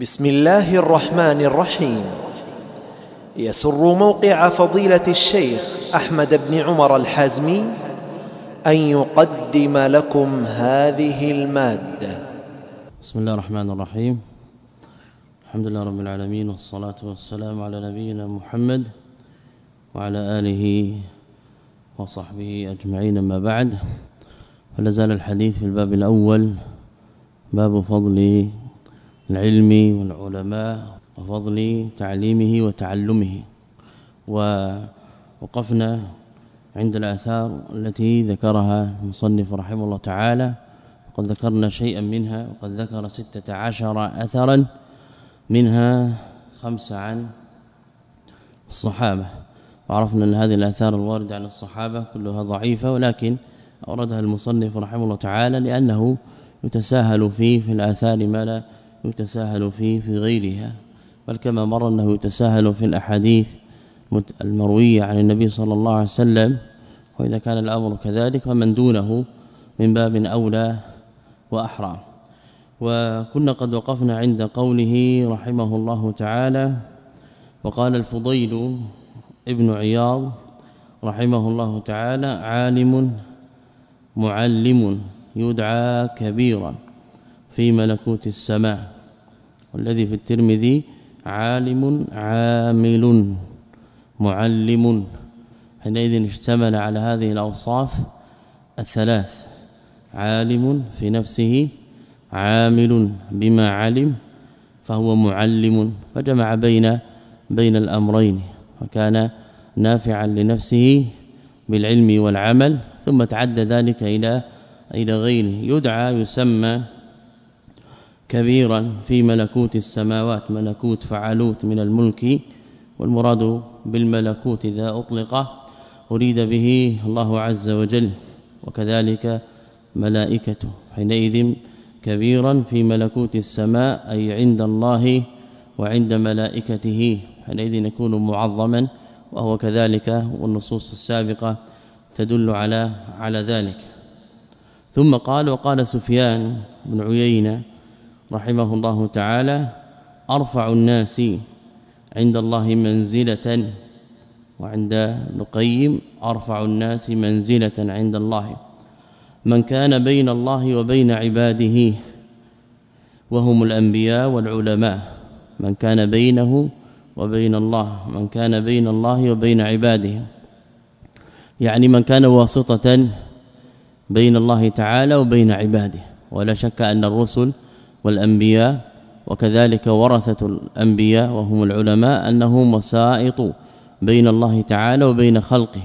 بسم الله الرحمن الرحيم يسر موقع فضيله الشيخ احمد بن عمر الحازمي ان يقدم لكم هذه الماده بسم الله الرحمن الرحيم الحمد لله رب العالمين والصلاه والسلام على نبينا محمد وعلى اله وصحبه اجمعين ما بعد فلا زال الحديث في الباب الأول باب فضل العلم والعلماء وفضل تعليمه وتعلمه. ووقفنا عند الآثار التي ذكرها المصنف رحمه الله تعالى. وقد ذكرنا شيئا منها وقد ذكر ستة عشر أثرا منها خمسة عن الصحابة. وعرفنا أن هذه الآثار الواردة عن الصحابة كلها ضعيفة ولكن أوردها المصنف رحمه الله تعالى لأنه يتساهل فيه في الآثار ما لا يتساهل فيه في غيرها بل كما مر أنه يتساهل في الأحاديث المروية عن النبي صلى الله عليه وسلم وإذا كان الأمر كذلك فمن دونه من باب أولى وأحرى. وكنا قد وقفنا عند قوله رحمه الله تعالى وقال الفضيل ابن عياض رحمه الله تعالى عالم معلم يدعى كبيرا في ملكوت السماء. والذي في الترمذي عالم عامل معلم. حينئذ اشتمل على هذه الأوصاف الثلاث عالم في نفسه عامل بما علم فهو معلم فجمع بين بين الأمرين وكان نافعا لنفسه بالعلم والعمل ثم تعدى ذلك إلى إلى غيره. يدعى يسمى كبيرا في ملكوت السماوات ملكوت فعلوت من الملك والمراد بالملكوت إذا أطلق أريد به الله عز وجل وكذلك ملائكته. حينئذ كبيرا في ملكوت السماء أي عند الله وعند ملائكته. حينئذ يكون معظما وهو كذلك والنصوص السابقة تدل على على ذلك. ثم قال وقال سفيان بن عيينة رحمه الله تعالى أرفع الناس عند الله منزلة وعند نقيم أرفع الناس منزلة عند الله. من كان بين الله وبين عباده وهم الأنبياء والعلماء. من كان بينه وبين الله من كان بين الله وبين عباده. يعني من كان واسطة بين الله تعالى وبين عباده. ولا شك أن الرسل والأنبياء وكذلك ورثة الأنبياء وهم العلماء انهم وسائط بين الله تعالى وبين خلقه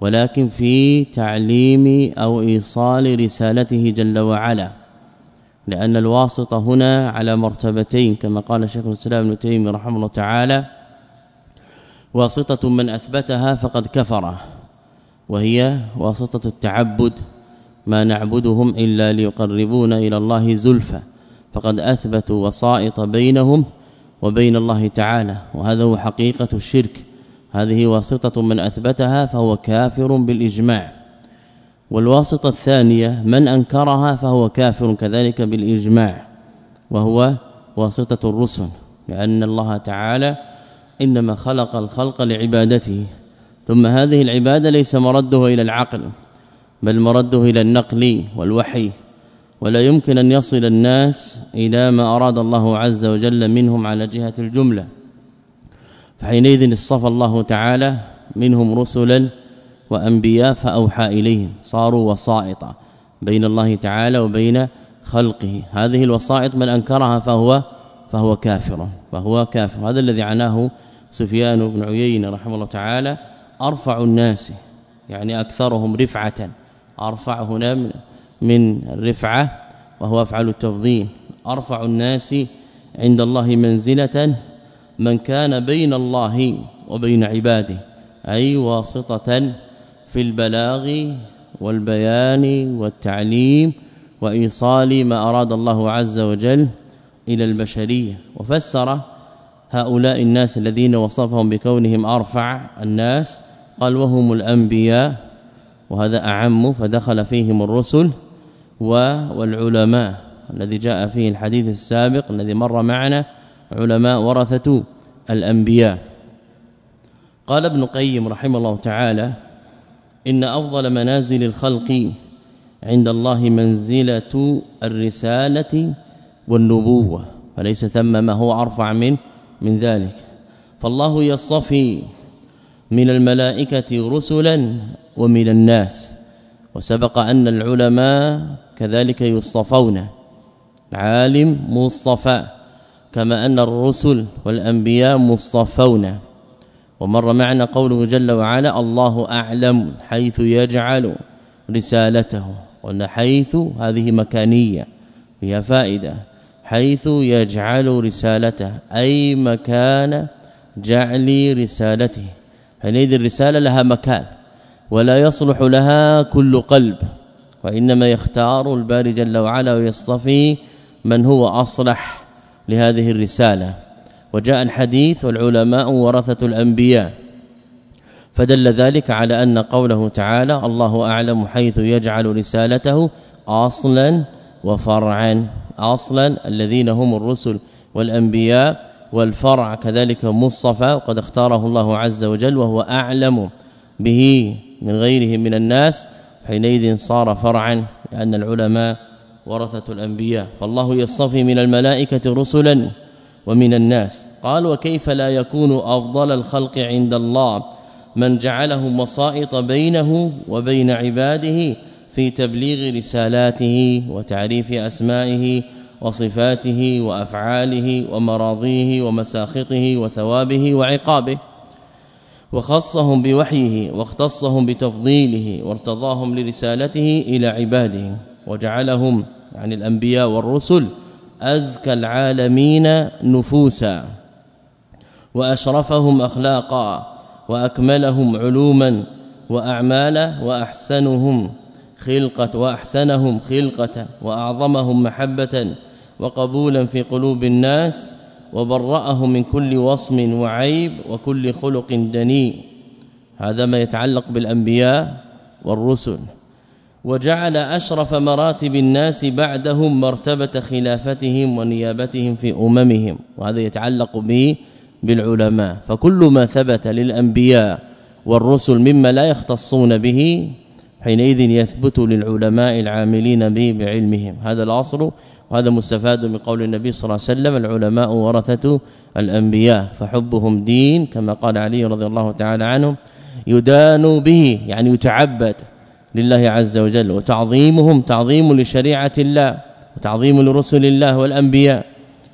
ولكن في تعليم أو إيصال رسالته جل وعلا. لأن الواسطة هنا على مرتبتين كما قال شيخ الإسلام ابن تيمية رحمه الله تعالى واسطة من أثبتها فقد كفر وهي واسطة التعبد ما نعبدهم إلا ليقربونا إلى الله زلفى. فقد اثبتوا وسائط بينهم وبين الله تعالى وهذا هو حقيقة الشرك. هذه واسطة من أثبتها فهو كافر بالإجماع. والواسطة الثانية من أنكرها فهو كافر كذلك بالإجماع وهو واسطة الرسل لأن الله تعالى إنما خلق الخلق لعبادته. ثم هذه العبادة ليس مرده إلى العقل بل مرده إلى النقل والوحي. ولا يمكن أن يصل الناس إلى ما أراد الله عز وجل منهم على جهة الجملة. فحينئذ اصطفى الله تعالى منهم رسلا وأنبياء فأوحى إليهم صاروا وسائط بين الله تعالى وبين خلقه. هذه الوسائط من أنكرها فهو فهو كافر فهو كافر. هذا الذي عناه سفيان بن عيينة رحمه الله تعالى. أرفع الناس يعني أكثرهم رفعة. أرفع هنا من الرفعة وهو أفعل التفضيل. أرفع الناس عند الله منزلة من كان بين الله وبين عباده أي واسطة في البلاغ والبيان والتعليم وإيصال ما أراد الله عز وجل إلى البشرية. وفسر هؤلاء الناس الذين وصفهم بكونهم أرفع الناس قال وهم الأنبياء وهذا أعم فدخل فيهم الرسل والعلماء الذي جاء فيه الحديث السابق الذي مر معنا علماء ورثة الأنبياء. قال ابن قيم رحمه الله تعالى إن أفضل منازل الخلق عند الله منزلة الرسالة والنبوة فليس ثم ما هو أرفع من من ذلك. فالله يصطفي من الملائكة رسلا ومن الناس. وسبق أن العلماء كذلك يصطفون عالم مصطفى كما أن الرسل والأنبياء مصطفون. ومر معنا قوله جل وعلا الله أعلم حيث يجعل رسالته وان حيث هذه مكانية فيها فائدة حيث يجعل رسالته أي مكان جعل رسالته. حينئذ الرسالة لها مكان. ولا يصلح لها كل قلب وإنما يختار الباري جل وعلا ويصطفي من هو أصلح لهذه الرسالة. وجاء الحديث والعلماء ورثة الأنبياء. فدل ذلك على أن قوله تعالى الله أعلم حيث يجعل رسالته أصلا وفرعا أصلا الذين هم الرسل والأنبياء والفرع كذلك مصطفى وقد اختاره الله عز وجل وهو أعلم به. من غيره من الناس حينئذ صار فرعا لأن العلماء ورثة الأنبياء. فالله يصطفي من الملائكة رسلا ومن الناس. قال وكيف لا يكون أفضل الخلق عند الله؟ من جعله مصائط بينه وبين عباده في تبليغ رسالاته وتعريف أسمائه وصفاته وأفعاله ومراضيه ومساخطه وثوابه وعقابه. وخصهم بوحيه واختصهم بتفضيله وارتضاهم لرسالته إلى عباده وجعلهم يعني الأنبياء والرسل أزكى العالمين نفوسا. وأشرفهم أخلاقا وأكملهم علوما وأعمالا وأحسنهم خلقة وأحسنهم خلقة وأعظمهم محبة وقبولا في قلوب الناس وبرأهم من كل وصم وعيب وكل خلق دنيء. هذا ما يتعلق بالأنبياء والرسل. وجعل أشرف مراتب الناس بعدهم مرتبة خلافتهم ونيابتهم في أممهم. وهذا يتعلق به بالعلماء. فكل ما ثبت للأنبياء والرسل مما لا يختصون به حينئذ يثبت للعلماء العاملين به بعلمهم. هذا الأصل وهذا مستفاد من قول النبي صلى الله عليه وسلم العلماء ورثة الأنبياء فحبهم دين كما قال علي رضي الله تعالى عنه يدان به يعني يتعبد لله عز وجل وتعظيمهم تعظيم لشريعة الله وتعظيم لرسل الله والأنبياء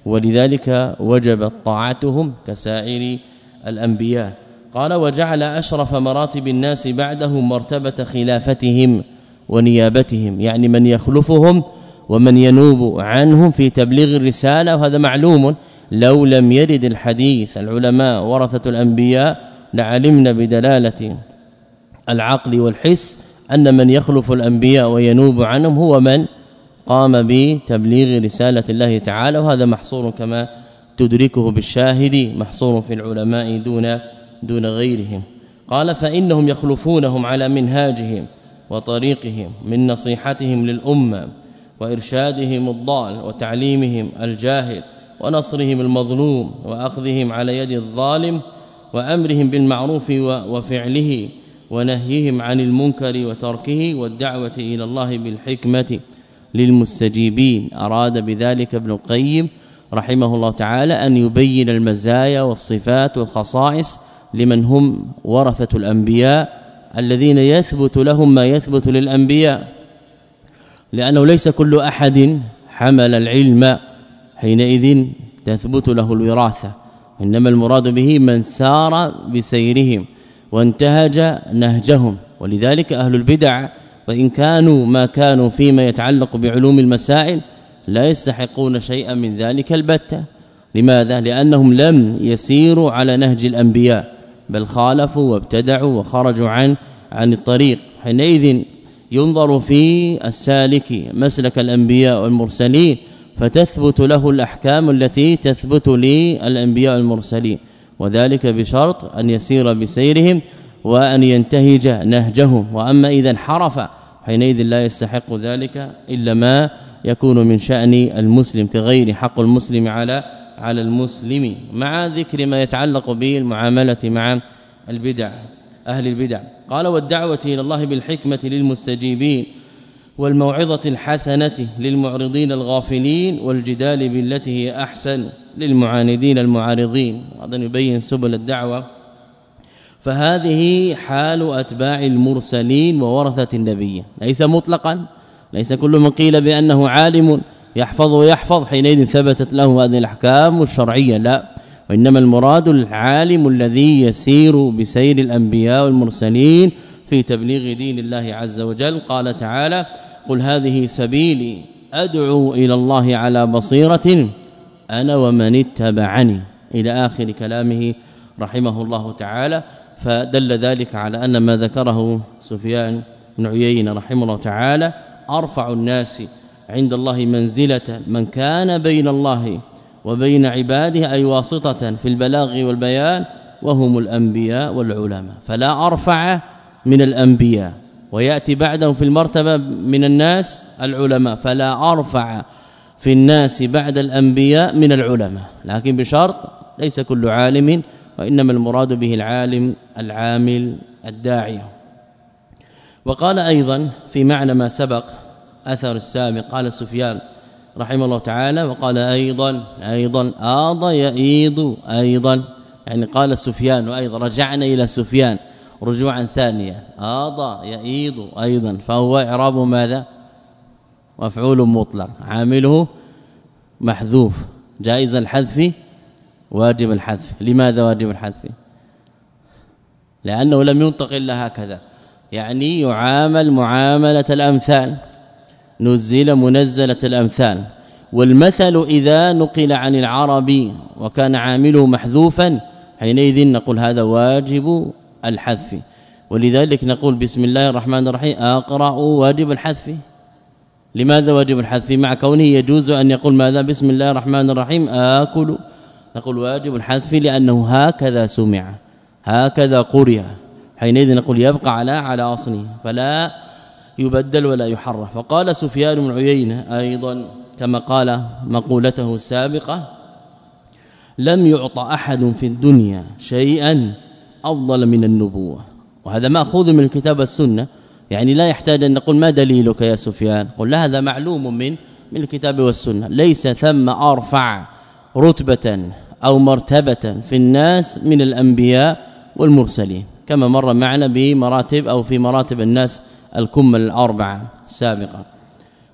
ولذلك وجبت طاعتهم كسائر الأنبياء. قال وجعل أشرف مراتب الناس بعدهم مرتبة خلافتهم ونيابتهم يعني من يخلفهم ومن ينوب عنهم في تبليغ الرسالة وهذا معلوم لو لم يرد الحديث العلماء ورثة الأنبياء لعلمنا بدلالة العقل والحس أن من يخلف الأنبياء وينوب عنهم هو من قام بتبليغ رسالة الله تعالى وهذا محصور كما تدركه بالشاهد محصور في العلماء دون دون غيرهم. قال فإنهم يخلفونهم على منهاجهم وطريقهم من نصيحتهم للأمة وإرشادهم الضال وتعليمهم الجاهل ونصرهم المظلوم وأخذهم على يد الظالم وأمرهم بالمعروف وفعله ونهيهم عن المنكر وتركه والدعوة إلى الله بالحكمة للمستجيبين. أراد بذلك ابن القيم رحمه الله تعالى أن يبين المزايا والصفات والخصائص لمن هم ورثة الأنبياء الذين يثبت لهم ما يثبت للأنبياء. لأنه ليس كل أحد حمل العلم حينئذ تثبت له الوراثة إنما المراد به من سار بسيرهم وانتهج نهجهم ولذلك أهل البدع وإن كانوا ما كانوا فيما يتعلق بعلوم المسائل لا يستحقون شيئا من ذلك البتة لماذا؟ لأنهم لم يسيروا على نهج الأنبياء بل خالفوا وابتدعوا وخرجوا عن عن الطريق. حينئذ ينظر في السالك مسلك الأنبياء والمرسلين فتثبت له الأحكام التي تثبت للأنبياء المرسلين وذلك بشرط أن يسير بسيرهم وأن ينتهج نهجهم. وأما إذا انحرف حينئذ لا يستحق ذلك إلا ما يكون من شأن المسلم كغير حق المسلم على على المسلم. مع ذكر ما يتعلق به المعامله مع البدع. أهل البدع. قال والدعوة إلى الله بالحكمة للمستجيبين والموعظة الحسنة للمعرضين الغافلين والجدال بالتي هي أحسن للمعاندين المعارضين. وهذا يبين سبل الدعوة. فهذه حال أتباع المرسلين وورثة النبي. ليس مطلقا ليس كل من قيل بأنه عالم يحفظ ويحفظ. حينئذ ثبتت له هذه الأحكام الشرعية. لا. وإنما المراد العالم الذي يسير بسير الأنبياء والمرسلين في تبليغ دين الله عز وجل. قال تعالى قل هذه سبيلي أدعو إلى الله على بصيرة أنا ومن اتبعني. إلى آخر كلامه رحمه الله تعالى. فدل ذلك على أن ما ذكره سفيان بن عيينة رحمه الله تعالى أرفع الناس عند الله منزلة من كان بين الله وبين عباده أي واسطة في البلاغ والبيان وهم الأنبياء والعلماء. فلا أرفع من الأنبياء ويأتي بعدهم في المرتبة من الناس العلماء. فلا أرفع في الناس بعد الأنبياء من العلماء. لكن بشرط ليس كل عالم وإنما المراد به العالم العامل الداعي. وقال أيضا في معنى ما سبق أثر السابق قال سفيان رحمه الله تعالى وقال أيضا أيضا آض يئيض أيضا. يعني قال سفيان وأيضا رجعنا إلى سفيان. رجوعا ثانيا آض يئيض أيضا. فهو إعراب ماذا؟ مفعول مطلق. عامله محذوف. جائز الحذف واجب الحذف. لماذا واجب الحذف؟ لأنه لم ينطق إلا هكذا. يعني يعامل معاملة الأمثال. نزل منزلة الأمثال. والمثل إذا نقل عن العربي وكان عامله محذوفا حينئذ نقول هذا واجب الحذف. ولذلك نقول بسم الله الرحمن الرحيم أقرأ واجب الحذف. لماذا واجب الحذف؟ مع كونه يجوز أن يقول ماذا؟ بسم الله الرحمن الرحيم آكل. نقول واجب الحذف لأنه هكذا سمع هكذا قرئ. حينئذ نقول يبقى على على أصله. فلا يبدل ولا يحرف. فقال سفيان بن عيينة أيضا كما قال مقولته السابقة لم يعطى أحد في الدنيا شيئا أفضل من النبوة. وهذا مأخوذ من الكتاب والسنة. يعني لا يحتاج أن نقول ما دليلك يا سفيان؟ قل هذا معلوم من من الكتاب والسنة. ليس ثم أرفع رتبة أو مرتبة في الناس من الأنبياء والمرسلين. كما مر معنا بمراتب أو في مراتب الناس الكمل الأربعة سابقا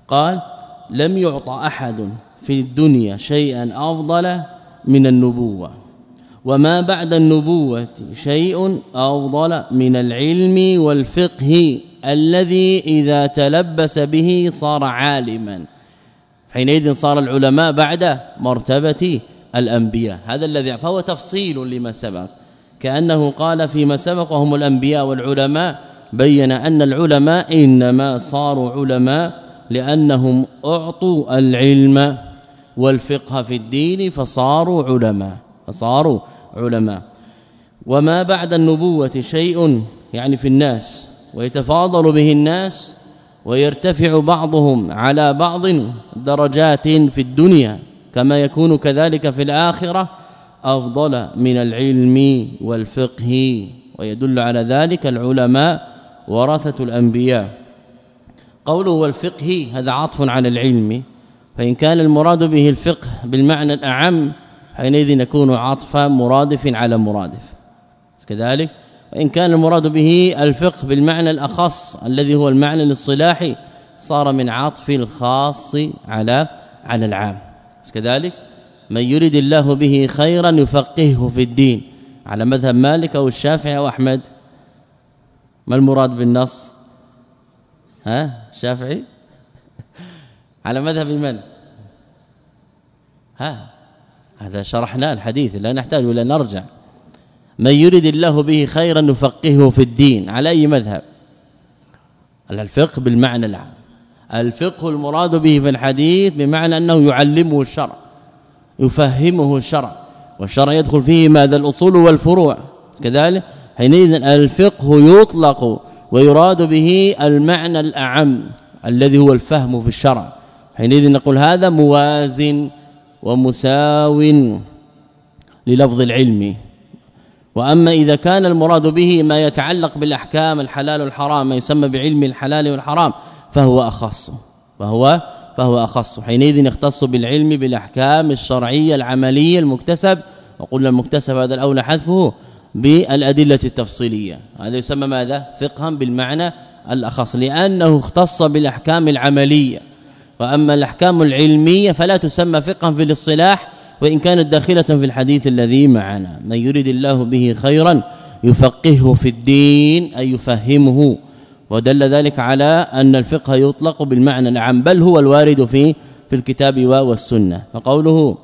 قال لم يعطى أحد في الدنيا شيئا أفضل من النبوة وما بعد النبوة شيء أفضل من العلم والفقه الذي إذا تلبس به صار عالما. حينئذ صار العلماء بعد مرتبة الأنبياء. هذا الذي فهو تفصيل لما سبق. كأنه قال فيما سبق وهم الأنبياء والعلماء بين أن العلماء إنما صاروا علماء لأنهم أعطوا العلم والفقه في الدين فصاروا علماء فصاروا علماء. وما بعد النبوة شيء يعني في الناس ويتفاضل به الناس ويرتفع بعضهم على بعض درجات في الدنيا كما يكون كذلك في الآخرة أفضل من العلم والفقه. ويدل على ذلك العلماء ورثه الأنبياء. قوله والفقه هذا عطف على العلم. فإن كان المراد به الفقه بالمعنى الأعم حينئذ يكون عطفا مرادف على مرادف. كذلك وإن كان المراد به الفقه بالمعنى الأخص الذي هو المعنى الاصطلاحي صار من عطف الخاص على على العام. كذلك من يريد الله به خيرا يفقهه في الدين. على مذهب مالك أو الشافعي أو أحمد ما المراد بالنص؟ ها الشافعي على مذهب من؟ ها هذا شرحنا الحديث لا نحتاج إلى نرجع. من يريد الله به خيرا نفقهه في الدين على أي مذهب؟ الفقه بالمعنى العام. الفقه المراد به في الحديث بمعنى أنه يعلمه الشرع يفهمه الشرع والشرع يدخل فيه ماذا؟ الأصول والفروع. كذلك حينئذ الفقه يطلق ويراد به المعنى الأعم الذي هو الفهم في الشرع. حينئذ نقول هذا موازن ومساو للفظ العلم. وأما إذا كان المراد به ما يتعلق بالأحكام الحلال والحرام ما يسمى بعلم الحلال والحرام فهو أخص. فهو فهو أخص. حينئذ يختص بالعلم بالأحكام الشرعية العملية المكتسب. وقلنا المكتسب هذا الأولى حذفه. بالأدلة التفصيلية. هذا يسمى ماذا؟ فقها بالمعنى الأخص لأنه اختص بالأحكام العملية. وأما الأحكام العلمية فلا تسمى فقها في الاصطلاح وإن كانت داخلة في الحديث الذي معنا. من يريد الله به خيرا يفقهه في الدين أي يفهمه. ودل ذلك على أن الفقه يطلق بالمعنى العام بل هو الوارد في في الكتاب والسنة. فقوله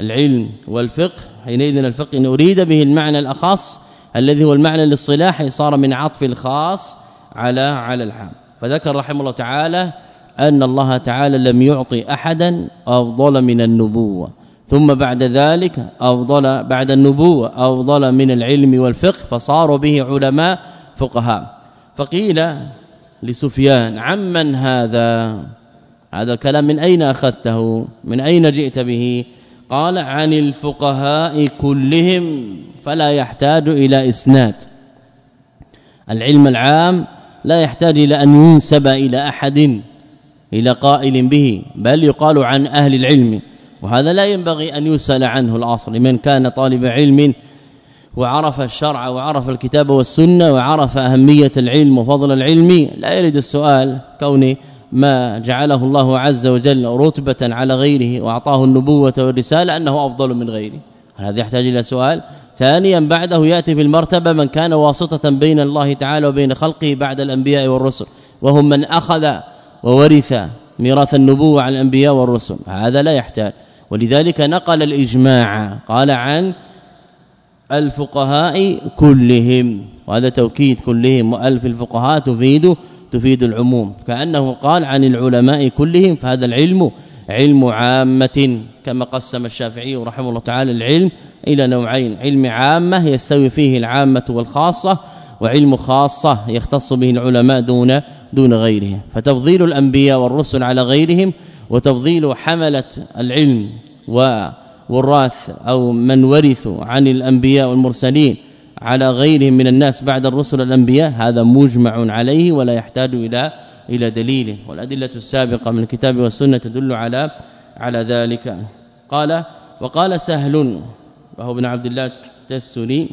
العلم والفقه حينئذ الفقه إن أريد به المعنى الاخص الذي هو المعنى الاصطلاحي صار من عطف الخاص على على العام. فذكر رحمه الله تعالى أن الله تعالى لم يعطي أحدا أفضل من النبوة ثم بعد ذلك أفضل بعد النبوة أفضل من العلم والفقه فصاروا به علماء فقهاء. فقيل لسفيان عمن هذا؟ هذا الكلام من أين أخذته؟ من أين جئت به؟ قال عن الفقهاء كلهم فلا يحتاج إلى اسناد العلم العام لا يحتاج إلى أن ينسب إلى أحد إلى قائل به بل يقال عن أهل العلم وهذا لا ينبغي أن يسأل عنه الأصل من كان طالب علم وعرف الشرع وعرف الكتاب والسنة وعرف أهمية العلم وفضل العلم لا يريد السؤال كوني ما جعله الله عز وجل رتبة على غيره وأعطاه النبوة والرسالة أنه أفضل من غيره. هذا يحتاج إلى سؤال. ثانيا بعده يأتي في المرتبة من كان واسطة بين الله تعالى وبين خلقه بعد الأنبياء والرسل وهم من أخذ وورث ميراث النبوة على الأنبياء والرسل. هذا لا يحتاج. ولذلك نقل الإجماع قال عن الفقهاء كلهم وهذا توكيد كلهم وألف الفقهاء تفيد تفيد العموم. كأنه قال عن العلماء كلهم فهذا العلم علم عامة. كما قسم الشافعي رحمه الله تعالى العلم إلى نوعين علم عامة يستوي فيه العامة والخاصة وعلم خاصة يختص به العلماء دون دون غيرهم. فتفضيل الأنبياء والرسل على غيرهم وتفضيل حملة العلم والرأث أو من ورثوا عن الأنبياء والمرسلين على غيرهم من الناس بعد الرسل الانبياء هذا مجمع عليه ولا يحتاج إلى إلى دليل. والأدلة السابقة من الكتاب والسنة تدل على على ذلك. قال وقال سهل وهو ابن عبد الله التسري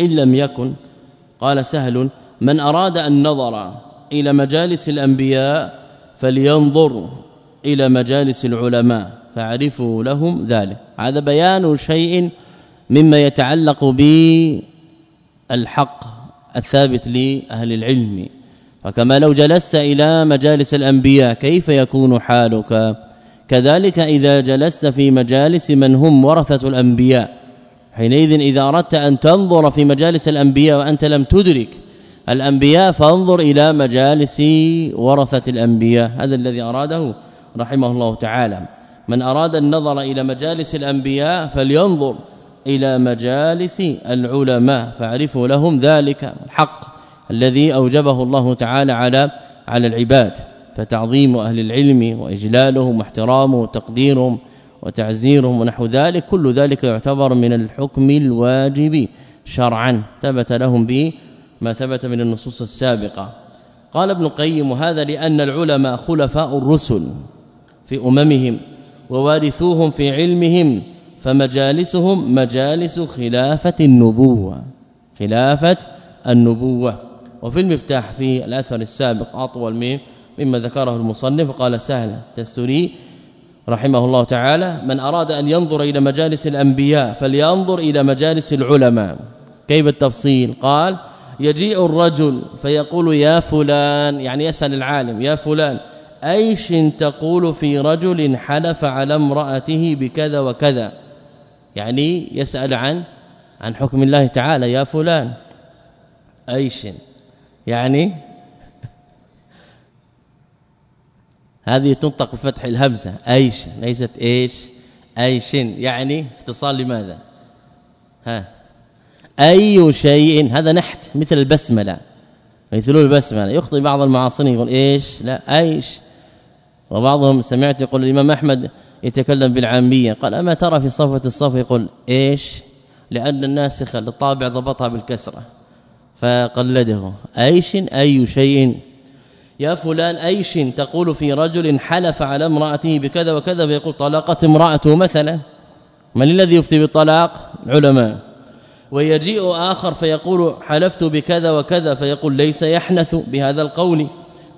إن لم يكن قال سهل من أراد النظر إلى مجالس الأنبياء فلينظر إلى مجالس العلماء فاعرفوا لهم ذلك. هذا بيان شيء مما يتعلق بالحق الثابت لأهل العلم. فكما لو جلست إلى مجالس الأنبياء كيف يكون حالك؟ كذلك إذا جلست في مجالس من هم ورثة الأنبياء. حينئذ إذا أردت أن تنظر في مجالس الأنبياء وأنت لم تدرك الأنبياء فانظر إلى مجالس ورثة الأنبياء. هذا الذي أراده رحمه الله تعالى. من أراد النظر إلى مجالس الأنبياء فلينظر. إلى مجالس العلماء فاعرفوا لهم ذلك الحق الذي أوجبه الله تعالى على على العباد. فتعظيم أهل العلم وإجلالهم واحترامهم وتقديرهم وتعزيرهم ونحو ذلك كل ذلك يعتبر من الحكم الواجب شرعا. ثبت لهم به ما ثبت من النصوص السابقة. قال ابن القيم هذا لأن العلماء خلفاء الرسل في أممهم ووارثوهم في علمهم فمجالسهم مجالس خلافة النبوة خلافة النبوة. وفي المفتاح في الأثر السابق أطول مما ذكره المصنف قال سهل تستري رحمه الله تعالى من أراد أن ينظر إلى مجالس الأنبياء فلينظر إلى مجالس العلماء. كيف التفصيل؟ قال يجيء الرجل فيقول يا فلان يعني يسأل العالم يا فلان أيش تقول في رجل حلف على امرأته بكذا وكذا؟ يعني يسأل عن عن حكم الله تعالى يا فلان أيش؟ يعني هذه تنطق بفتح الهمزة أيش؟ ليست إيش؟ أيش؟ يعني اختصار لماذا؟ ها أي شيء؟ هذا نحت مثل البسملة مثل البسملة. يخطئ بعض المعاصرين يقول إيش؟ لا أيش؟ وبعضهم سمعت يقول الإمام أحمد يتكلم بالعامية. قال أما ترى في صفه الصف؟ يقول إيش؟ لأن الناسخ للطابع ضبطها بالكسرة. فقلده أيش؟ أي شيء؟ يا فلان أيش تقول في رجل حلف على امرأته بكذا وكذا فيقول طلقت امرأته مثلا؟ من الذي يفتي بالطلاق؟ علماء. ويجيء آخر فيقول حلفت بكذا وكذا فيقول ليس يحنث بهذا القول.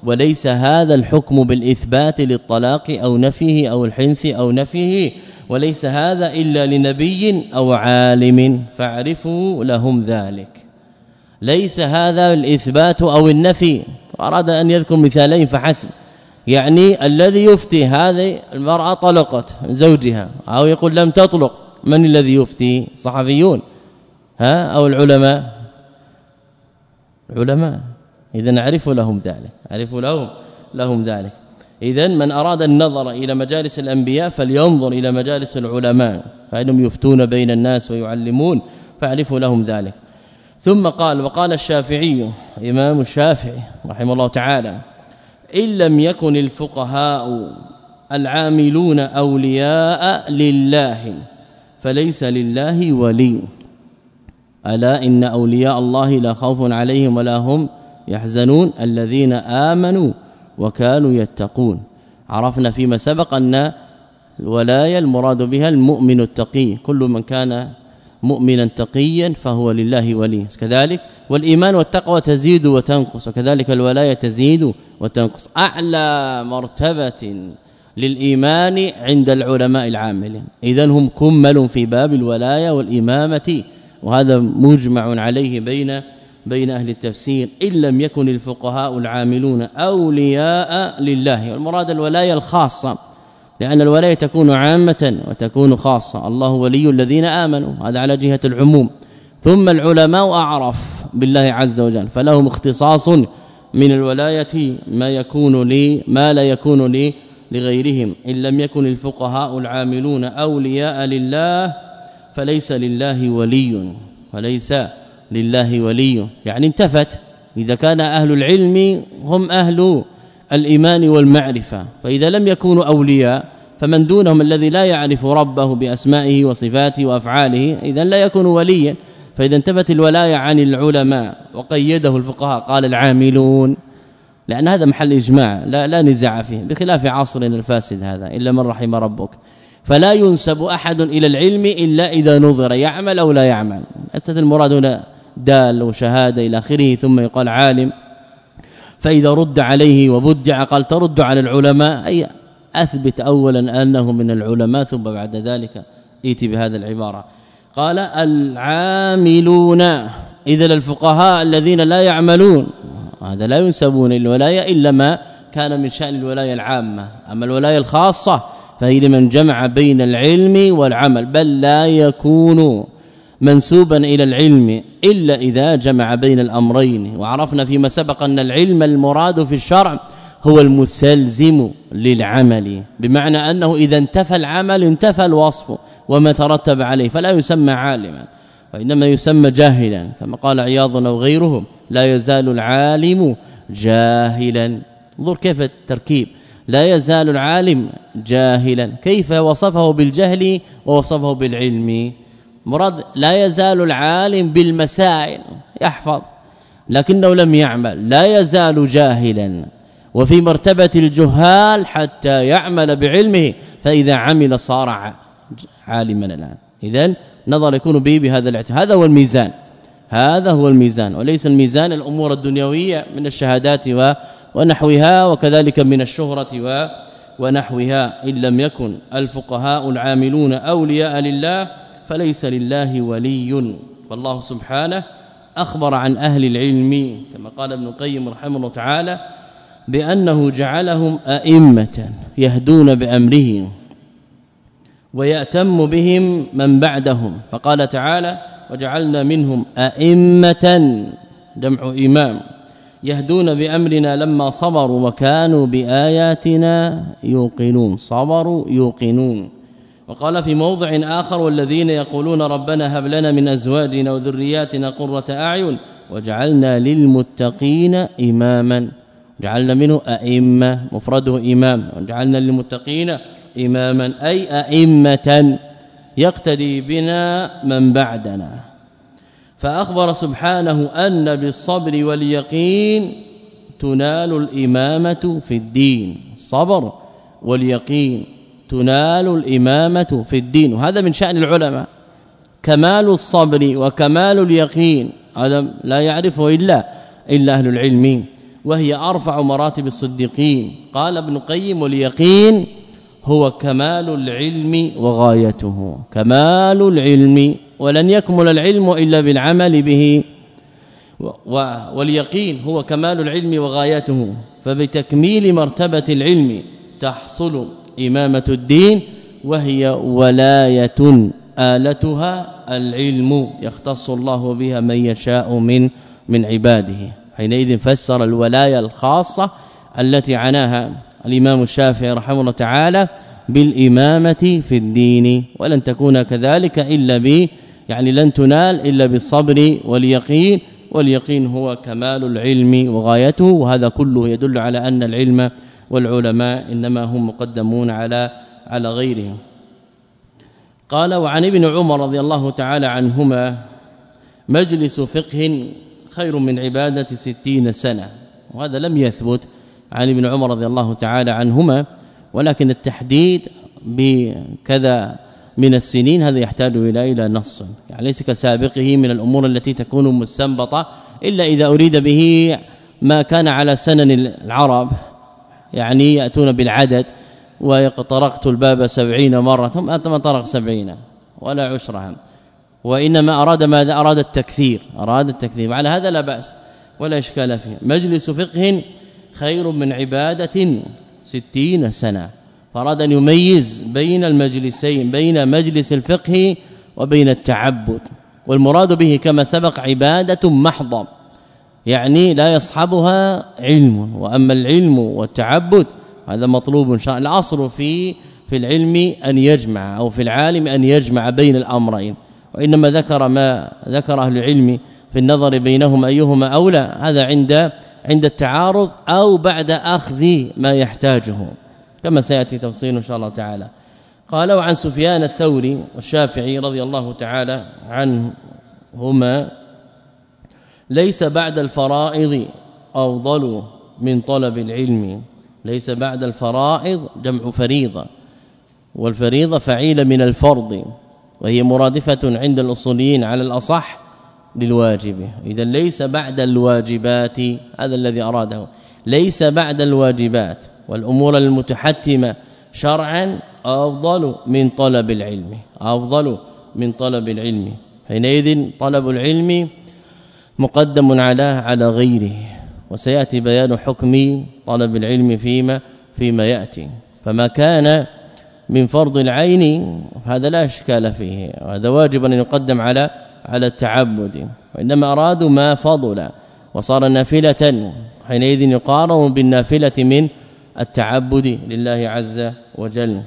وليس هذا الحكم بالإثبات للطلاق أو نفيه أو الحنث أو نفيه وليس هذا إلا لنبي أو عالم فاعرفوا لهم ذلك. ليس هذا الإثبات أو النفي. أراد أن يذكر مثالين فحسب. يعني الذي يفتي هذه المرأة طلقت زوجها أو يقول لم تطلق من الذي يفتي؟ صحفيون ها؟ أو العلماء؟ علماء اذا نعرف لهم ذلك. نعرف لهم لهم ذلك. اذا من أراد النظر إلى مجالس الأنبياء فلينظر إلى مجالس العلماء فإنهم يفتون بين الناس ويعلمون فاعرفوا لهم ذلك. ثم قال وقال الشافعي إمام الشافعي رحمه الله تعالى إن لم يكن الفقهاء العاملون أولياء لله فليس لله ولي. ألا إن أولياء الله لا خوف عليهم ولا هم يحزنون الذين آمنوا وكانوا يتقون. عرفنا فيما سبق أن الولاية المراد بها المؤمن التقي. كل من كان مؤمنا تقيا فهو لله ولي. كذلك والإيمان والتقوى تزيد وتنقص وكذلك الولاية تزيد وتنقص. أعلى مرتبة للإيمان عند العلماء العاملين. اذا هم كمل في باب الولاية والإمامة وهذا مجمع عليه بين بين أهل التفسير إن لم يكن الفقهاء العاملون أولياء لله. والمراد الولاية الخاصة لأن الولاية تكون عامة وتكون خاصة. الله ولي الذين آمنوا هذا على جهة العموم. ثم العلماء أعرف بالله عز وجل فلهم اختصاص من الولاية ما يكون لي ما لا يكون لي لغيرهم. إن لم يكن الفقهاء العاملون أولياء لله فليس لله ولي وليس لله ولي. يعني انتفت. إذا كان أهل العلم هم أهل الإيمان والمعرفة. فإذا لم يكونوا أولياء فمن دونهم الذي لا يعرف ربه بأسمائه وصفاته وأفعاله اذا لا يكون وليا. فإذا انتفت الولاية عن العلماء وقيده الفقهاء قال العاملون. لأن هذا محل إجماع لا لا نزاع فيه بخلاف عصرنا الفاسد هذا إلا من رحم ربك. فلا ينسب أحد إلى العلم إلا إذا نظر يعمل أو لا يعمل. اسد المراد هنا دال وشهادة إلى آخره ثم يقال عالم. فإذا رد عليه وبدع قال ترد على العلماء أي أثبت اولا أنه من العلماء ثم بعد ذلك ائتي بهذا العبارة. قال العاملون إذا الفقهاء الذين لا يعملون هذا لا ينسبون الولاية إلا ما كان من شأن الولاية العامة. أما الولاية الخاصة فهي لمن جمع بين العلم والعمل بل لا يكون منسوبا إلى العلم إلا إذا جمع بين الأمرين. وعرفنا فيما سبق أن العلم المراد في الشرع هو المسلزم للعمل. بمعنى أنه إذا انتفى العمل انتفى الوصف وما ترتب عليه فلا يسمى عالما وإنما يسمى جاهلا. كما قال عياض أو غيره لا يزال العالم جاهلا. انظر كيف التركيب. لا يزال العالم جاهلا. كيف وصفه بالجهل ووصفه بالعلم؟ مراد لا يزال العالم بالمسائل يحفظ لكنه لم يعمل لا يزال جاهلا وفي مرتبة الجهال حتى يعمل بعلمه فإذا عمل صار عالما الآن. اذا نظر يكون به بهذا الاعتبار. هذا هو الميزان. هذا هو الميزان. وليس الميزان الأمور الدنيوية من الشهادات ونحوها وكذلك من الشهرة ونحوها. إن لم يكن الفقهاء العاملون أولياء لله فليس لله ولي. والله سبحانه أخبر عن أهل العلم كما قال ابن القيم رحمه الله تعالى بأنه جعلهم أئمة يهدون بأمره ويأتم بهم من بعدهم. فقال تعالى وجعلنا منهم أئمة جمع إمام يهدون بأمرنا لما صبروا وكانوا بآياتنا يوقنون. صبروا يوقنون. وقال في موضع آخر والذين يقولون ربنا هب لنا من أزواجنا وذرياتنا قرة أعين وجعلنا للمتقين إماما. جعلنا منه أئمة مفرده إمام. وجعلنا للمتقين إماما أي أئمة يقتدي بنا من بعدنا. فأخبر سبحانه أن بالصبر واليقين تنال الإمامة في الدين. الصبر واليقين. تنال الإمامة في الدين. وهذا من شأن العلماء. كمال الصبر وكمال اليقين. هذا لا يعرفه إلا إلا أهل العلم. وهي أرفع مراتب الصديقين. قال ابن قيم واليقين هو كمال العلم وغايته. كمال العلم. ولن يكمل العلم إلا بالعمل به. واليقين هو كمال العلم وغايته. فبتكميل مرتبة العلم تحصل إمامة الدين وهي ولاية آلتها العلم يختص الله بها من يشاء من من عباده. حينئذ فسر الولاية الخاصة التي عناها الإمام الشافعي رحمه الله تعالى بالإمامة في الدين ولن تكون كذلك إلا ب يعني لن تنال إلا بالصبر واليقين واليقين هو كمال العلم وغايته وهذا كله يدل على أن العلم والعلماء إنما هم مقدمون على على غيرهم. قال وعن ابن عمر رضي الله تعالى عنهما مجلس فقه خير من عبادة ستين سنة. وهذا لم يثبت عن ابن عمر رضي الله تعالى عنهما ولكن التحديد بكذا من السنين هذا يحتاج إلى إلى نص. يعني ليس كسابقه من الأمور التي تكون مستنبطة إلا إذا أريد به ما كان على سنن العرب. يعني يأتون بالعدد وطرقت الباب سبعين مرة ثم ما طرق سبعين ولا عشرها وإنما أراد ماذا؟ أراد التكثير أراد التكثير. على هذا لا بأس ولا إشكال فيه. مجلس فقه خير من عبادة ستين سنة. فأراد أن يميز بين المجلسين بين مجلس الفقه وبين التعبد. والمراد به كما سبق عبادة محضة. يعني لا يصحبها علم وأما العلم والتعبد هذا مطلوب إن شاء الاصل في في العلم أن يجمع أو في العالم أن يجمع بين الأمرين. وإنما ذكر ما ذكر أهل العلم في النظر بينهما أيهما أولى. هذا عند عند التعارض أو بعد أخذ ما يحتاجه. كما سيأتي تفصيل إن شاء الله تعالى. قال وعن سفيان الثوري والشافعي رضي الله تعالى عنهما ليس بعد الفرائض أفضل من طلب العلم. ليس بعد الفرائض جمع فريضة والفريضة فعيلة من الفرض وهي مرادفة عند الأصوليين على الأصح للواجب. إذا ليس بعد الواجبات هذا الذي أراده ليس بعد الواجبات والأمور المتحتمة شرعا أفضل من طلب العلم أفضل من طلب العلم. حينئذ طلب العلم مقدم على على غيره وسيأتي بيان حكم طلب العلم فيما فيما يأتي. فما كان من فرض العين هذا لا إشكال فيه وهذا واجب أن يقدم على على التعبد. وإنما أرادوا ما فضل وصار نافلة حينئذ يقارن بالنافلة من التعبد لله عز وجل.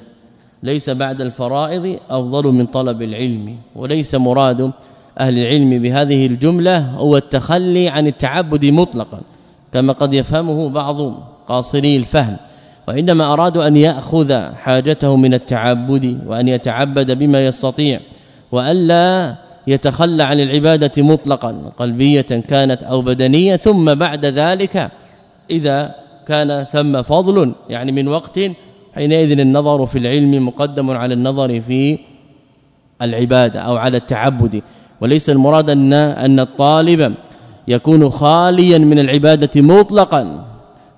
ليس بعد الفرائض أفضل من طلب العلم وليس مراد أهل العلم بهذه الجملة هو التخلي عن التعبد مطلقا كما قد يفهمه بعض قاصري الفهم. وإنما ارادوا أن يأخذ حاجته من التعبد وأن يتعبد بما يستطيع وألا يتخلى عن العبادة مطلقا قلبية كانت أو بدنية ثم بعد ذلك إذا كان ثم فضل يعني من وقت حينئذ النظر في العلم مقدم على النظر في العبادة أو على التعبد. وليس المراد ان أن الطالب يكون خاليا من العبادة مطلقا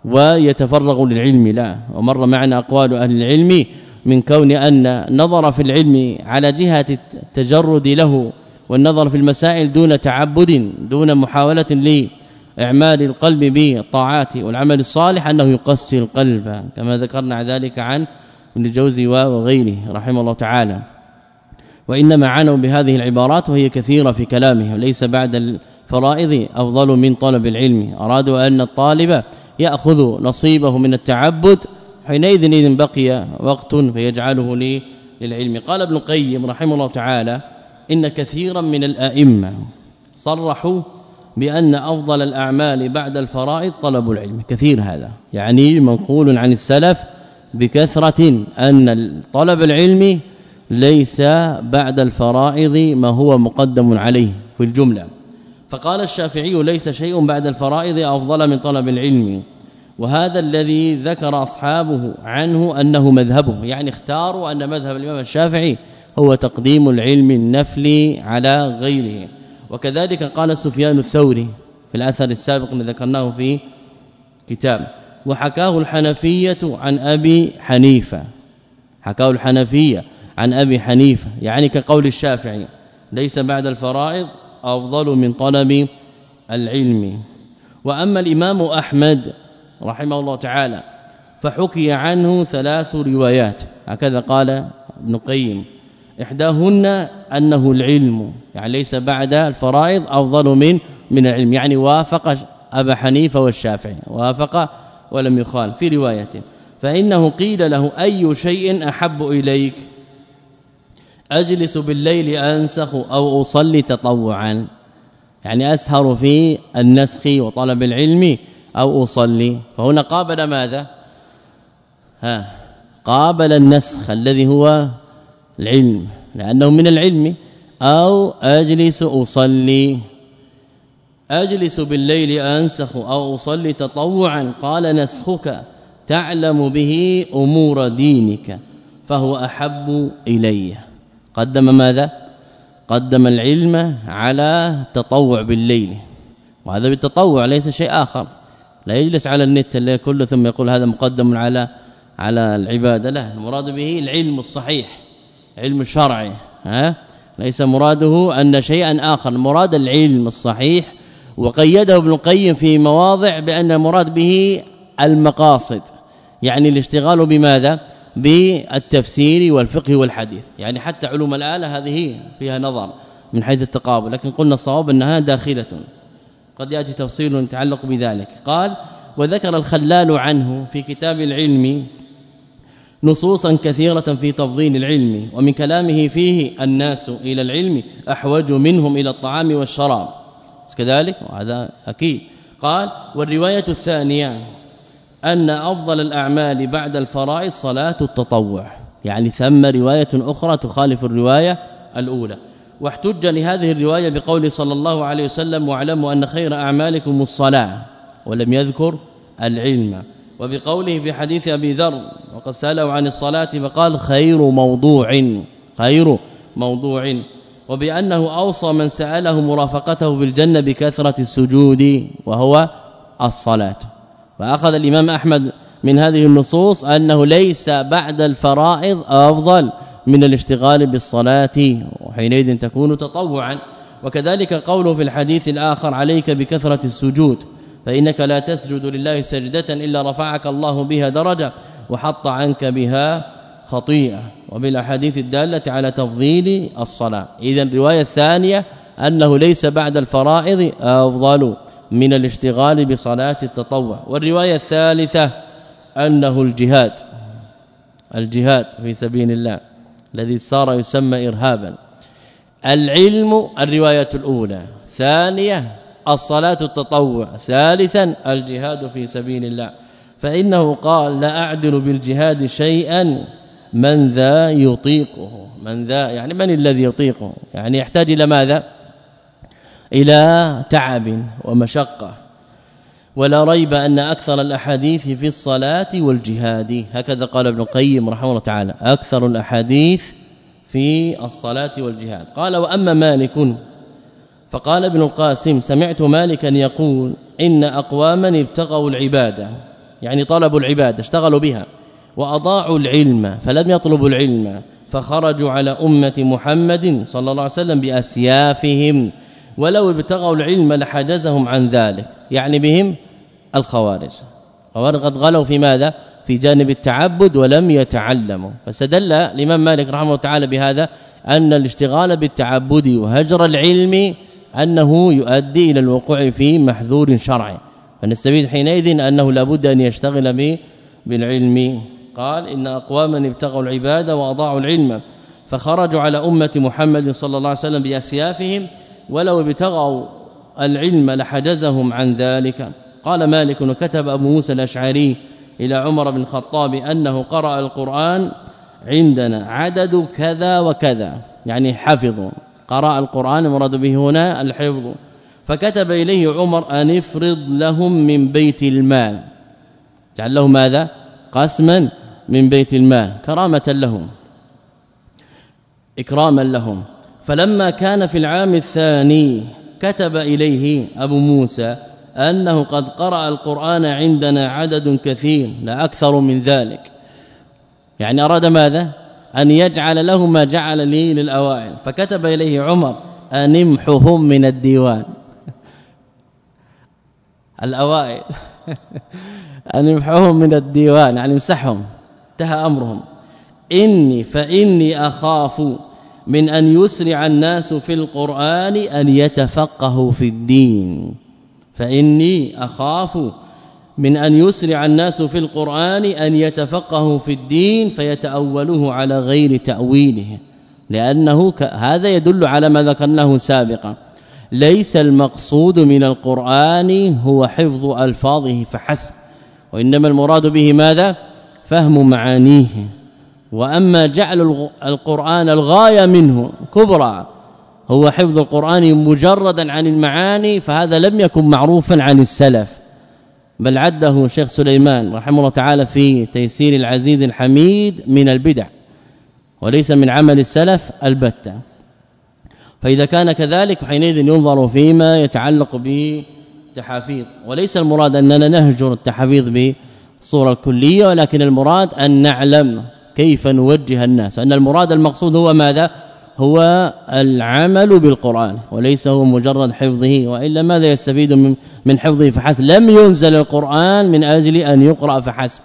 ويتفرغ للعلم لا. ومر معنا أقوال أهل العلم من كون أن نظر في العلم على جهة التجرد له والنظر في المسائل دون تعبد دون محاولة لإعمال القلب بالطاعات والعمل الصالح أنه يقسي القلب كما ذكرنا ذلك عن ابن الجوزي وغيره رحمه الله تعالى. وإنما عنوا بهذه العبارات وهي كثيرة في كلامهم. ليس بعد الفرائض أفضل من طلب العلم. أرادوا أن الطالب يأخذ نصيبه من التعبد حينئذ اذا بقي وقت فيجعله لي للعلم. قال ابن القيم رحمه الله تعالى إن كثيرا من الأئمة صرحوا بأن أفضل الأعمال بعد الفرائض طلب العلم. كثير هذا. يعني منقول عن السلف بكثرة أن طلب العلم ليس بعد الفرائض ما هو مقدم عليه في الجملة. فقال الشافعي ليس شيء بعد الفرائض أفضل من طلب العلم. وهذا الذي ذكر أصحابه عنه أنه مذهبه يعني اختاروا أن مذهب الإمام الشافعي هو تقديم العلم النفلي على غيره. وكذلك قال سفيان الثوري في الأثر السابق الذي ذكرناه في كتاب وحكاه الحنفية عن أبي حنيفة. حكاه الحنفية عن أبي حنيفة يعني كقول الشافعي ليس بعد الفرائض أفضل من طلب العلم. وأما الإمام أحمد رحمه الله تعالى فحكي عنه ثلاث روايات. هكذا قال ابن قيم إحداهن أنه العلم يعني ليس بعد الفرائض أفضل من من العلم يعني وافق أبا حنيفة والشافعي وافق ولم يخال في رواية. فإنه قيل له أي شيء أحب إليك؟ أجلس بالليل أنسخ أو أصلي تطوعا. يعني أسهر في النسخ وطلب العلم أو أصلي. فهنا قابل ماذا؟ ها قابل النسخ الذي هو العلم لأنه من العلم. أو أجلس أصلي. أجلس بالليل أنسخ أو أصلي تطوعا. قال نسخك تعلم به أمور دينك فهو أحب إلي قدم ماذا؟ قدم العلم على تطوع بالليل. وهذا بالتطوع ليس شيء آخر. لا يجلس على النت الليل كله ثم يقول هذا مقدم على على العبادة. لا المراد به العلم الصحيح علم الشرعي ها؟ ليس مراده أن شيئا آخر. مراد العلم الصحيح وقيده ابن القيم في مواضع بأن المراد به المقاصد. يعني الاشتغال بماذا؟ بالتفسير والفقه والحديث. يعني حتى علوم الآلة هذه فيها نظر من حيث التقابل لكن قلنا الصواب أنها داخلة. قد يأتي تفصيل يتعلق بذلك. قال وذكر الخلال عنه في كتاب العلم نصوصا كثيرة في تفضيل العلم ومن كلامه فيه الناس إلى العلم أحوج منهم إلى الطعام والشراب. كذلك؟ وهذا أكيد. قال والرواية الثانية أن أفضل الأعمال بعد الفرائض صلاة التطوع. يعني ثم رواية أخرى تخالف الرواية الأولى. واحتج لهذه الرواية بقول صلى الله عليه وسلم واعلموا أن خير أعمالكم الصلاة. ولم يذكر العلم. وبقوله في حديث أبي ذر وقد سالوا عن الصلاة فقال خير موضوع خير موضوع. وبأنه أوصى من سأله مرافقته في الجنة بكثرة السجود وهو الصلاة. فأخذ الإمام أحمد من هذه النصوص أنه ليس بعد الفرائض أفضل من الاشتغال بالصلاة وحينئذ تكون تطوعا. وكذلك قوله في الحديث الآخر عليك بكثرة السجود فإنك لا تسجد لله سجدة إلا رفعك الله بها درجة وحط عنك بها خطيئة. وبالأحاديث الدالة على تفضيل الصلاة. اذا الرواية الثانية أنه ليس بعد الفرائض أفضل. من الاشتغال بصلاة التطوع. والرواية الثالثة أنه الجهاد الجهاد في سبيل الله الذي صار يسمى ارهابا. العلم الرواية الأولى. ثانية الصلاة التطوع. ثالثا الجهاد في سبيل الله. فإنه قال لا أعدل بالجهاد شيئا من ذا يطيقه. من ذا يعني من الذي يطيقه؟ يعني يحتاج إلى ماذا؟ إلى تعب ومشقة. ولا ريب أن أكثر الأحاديث في الصلاة والجهاد. هكذا قال ابن القيم رحمه الله تعالى أكثر الأحاديث في الصلاة والجهاد. قال وأما مالك فقال ابن القاسم سمعت مالكا يقول إن أقواما ابتغوا العبادة يعني طلبوا العبادة اشتغلوا بها وأضاعوا العلم فلم يطلبوا العلم فخرجوا على أمة محمد صلى الله عليه وسلم بأسيافهم. ولو ابتغوا العلم لحجزهم عن ذلك. يعني بهم الخوارج. الخوارج قد غلوا في ماذا؟ في جانب التعبد ولم يتعلموا. فاستدل الإمام مالك رحمه الله تعالى بهذا أن الاشتغال بالتعبد وهجر العلم أنه يؤدي إلى الوقوع في محذور شرعي. فنستفيد حينئذ أنه لابد أن يشتغل بالعلم. قال إن أقواما ابتغوا العبادة وأضاعوا العلم فخرجوا على أمة محمد صلى الله عليه وسلم بأسيافهم ولو ابتغوا العلم لحجزهم عن ذلك. قال مالك وكتب أبو موسى الأشعري إلى عمر بن الخطاب أنه قرأ القرآن عندنا عدد كذا وكذا يعني حفظوا قرأ القرآن المراد به هنا الحفظ. فكتب إليه عمر أن افرض لهم من بيت المال. جعل له ماذا؟ قسما من بيت المال كرامة لهم إكراما لهم. فلما كان في العام الثاني كتب إليه أبو موسى أنه قد قرأ القرآن عندنا عدد كثير لا أكثر من ذلك. يعني أراد ماذا؟ أن يجعل له ما جعل لي للأوائل. فكتب إليه عمر أن امحهم من الديوان. الأوائل. أن يمحهم من الديوان يعني امسحهم انتهى أمرهم. إني فإني أخاف من أن يسرع الناس في القرآن أن يتفقهوا في الدين. فإني أخاف من أن يسرع الناس في القرآن أن يتفقهوا في الدين فيتأولوه على غير تأويله. لأنه هذا يدل على ما ذكرناه سابقا. ليس المقصود من القرآن هو حفظ ألفاظه فحسب وإنما المراد به ماذا؟ فهم معانيه. وأما جعل القرآن الغاية منه كبرى هو حفظ القرآن مجردا عن المعاني فهذا لم يكن معروفا عن السلف. بل عده شيخ سليمان رحمه الله تعالى في تيسير العزيز الحميد من البدع وليس من عمل السلف البتة. فإذا كان كذلك حينئذ ينظر فيما يتعلق بالتحافيظ. وليس المراد أننا نهجر التحافيظ بصوره الكلية ولكن المراد أن نعلم كيف نوجه الناس؟ أن المراد المقصود هو ماذا؟ هو العمل بالقرآن وليس هو مجرد حفظه وإلا ماذا يستفيد من من حفظه؟ فحسب. لم ينزل القرآن من أجل أن يقرأ فحسب.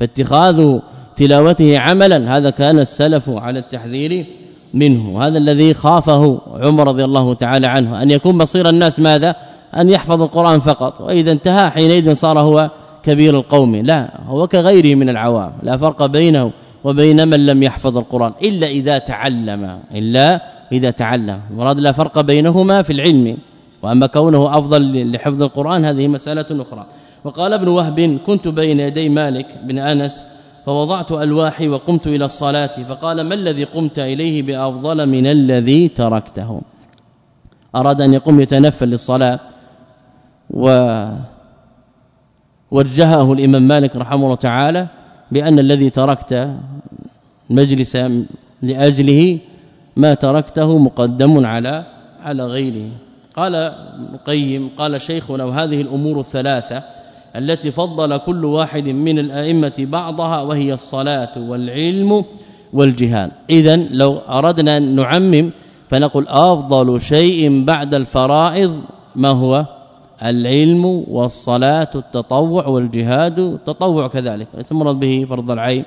فاتخاذ تلاوته عملا هذا كان السلف على التحذير منه. هذا الذي خافه عمر رضي الله تعالى عنه أن يكون بصير الناس ماذا؟ أن يحفظ القرآن فقط. وإذا انتهى حينئذ صار هو كبير القوم. لا هو كغيره من العوام. لا فرق بينه وبين من لم يحفظ القرآن إلا إذا تعلم إلا إذا تعلم. مراد لا فرق بينهما في العلم. وأما كونه أفضل لحفظ القرآن هذه مسألة أخرى. وقال ابن وهب كنت بين يدي مالك بن أنس فوضعت ألواحي وقمت إلى الصلاة فقال ما الذي قمت إليه بأفضل من الذي تركته؟ أراد أن يقوم يتنفل للصلاة و وجهه الإمام مالك رحمه الله تعالى بأن الذي تركت مجلس لأجله ما تركته مقدم على على غيره. قال القيم قال شيخنا وهذه الأمور الثلاثة التي فضل كل واحد من الأئمة بعضها وهي الصلاة والعلم والجهاد. اذا لو أردنا أن نعمم فنقول أفضل شيء بعد الفرائض ما هو؟ العلم والصلاة التطوع والجهاد التطوع كذلك ليس مراد به فرض العين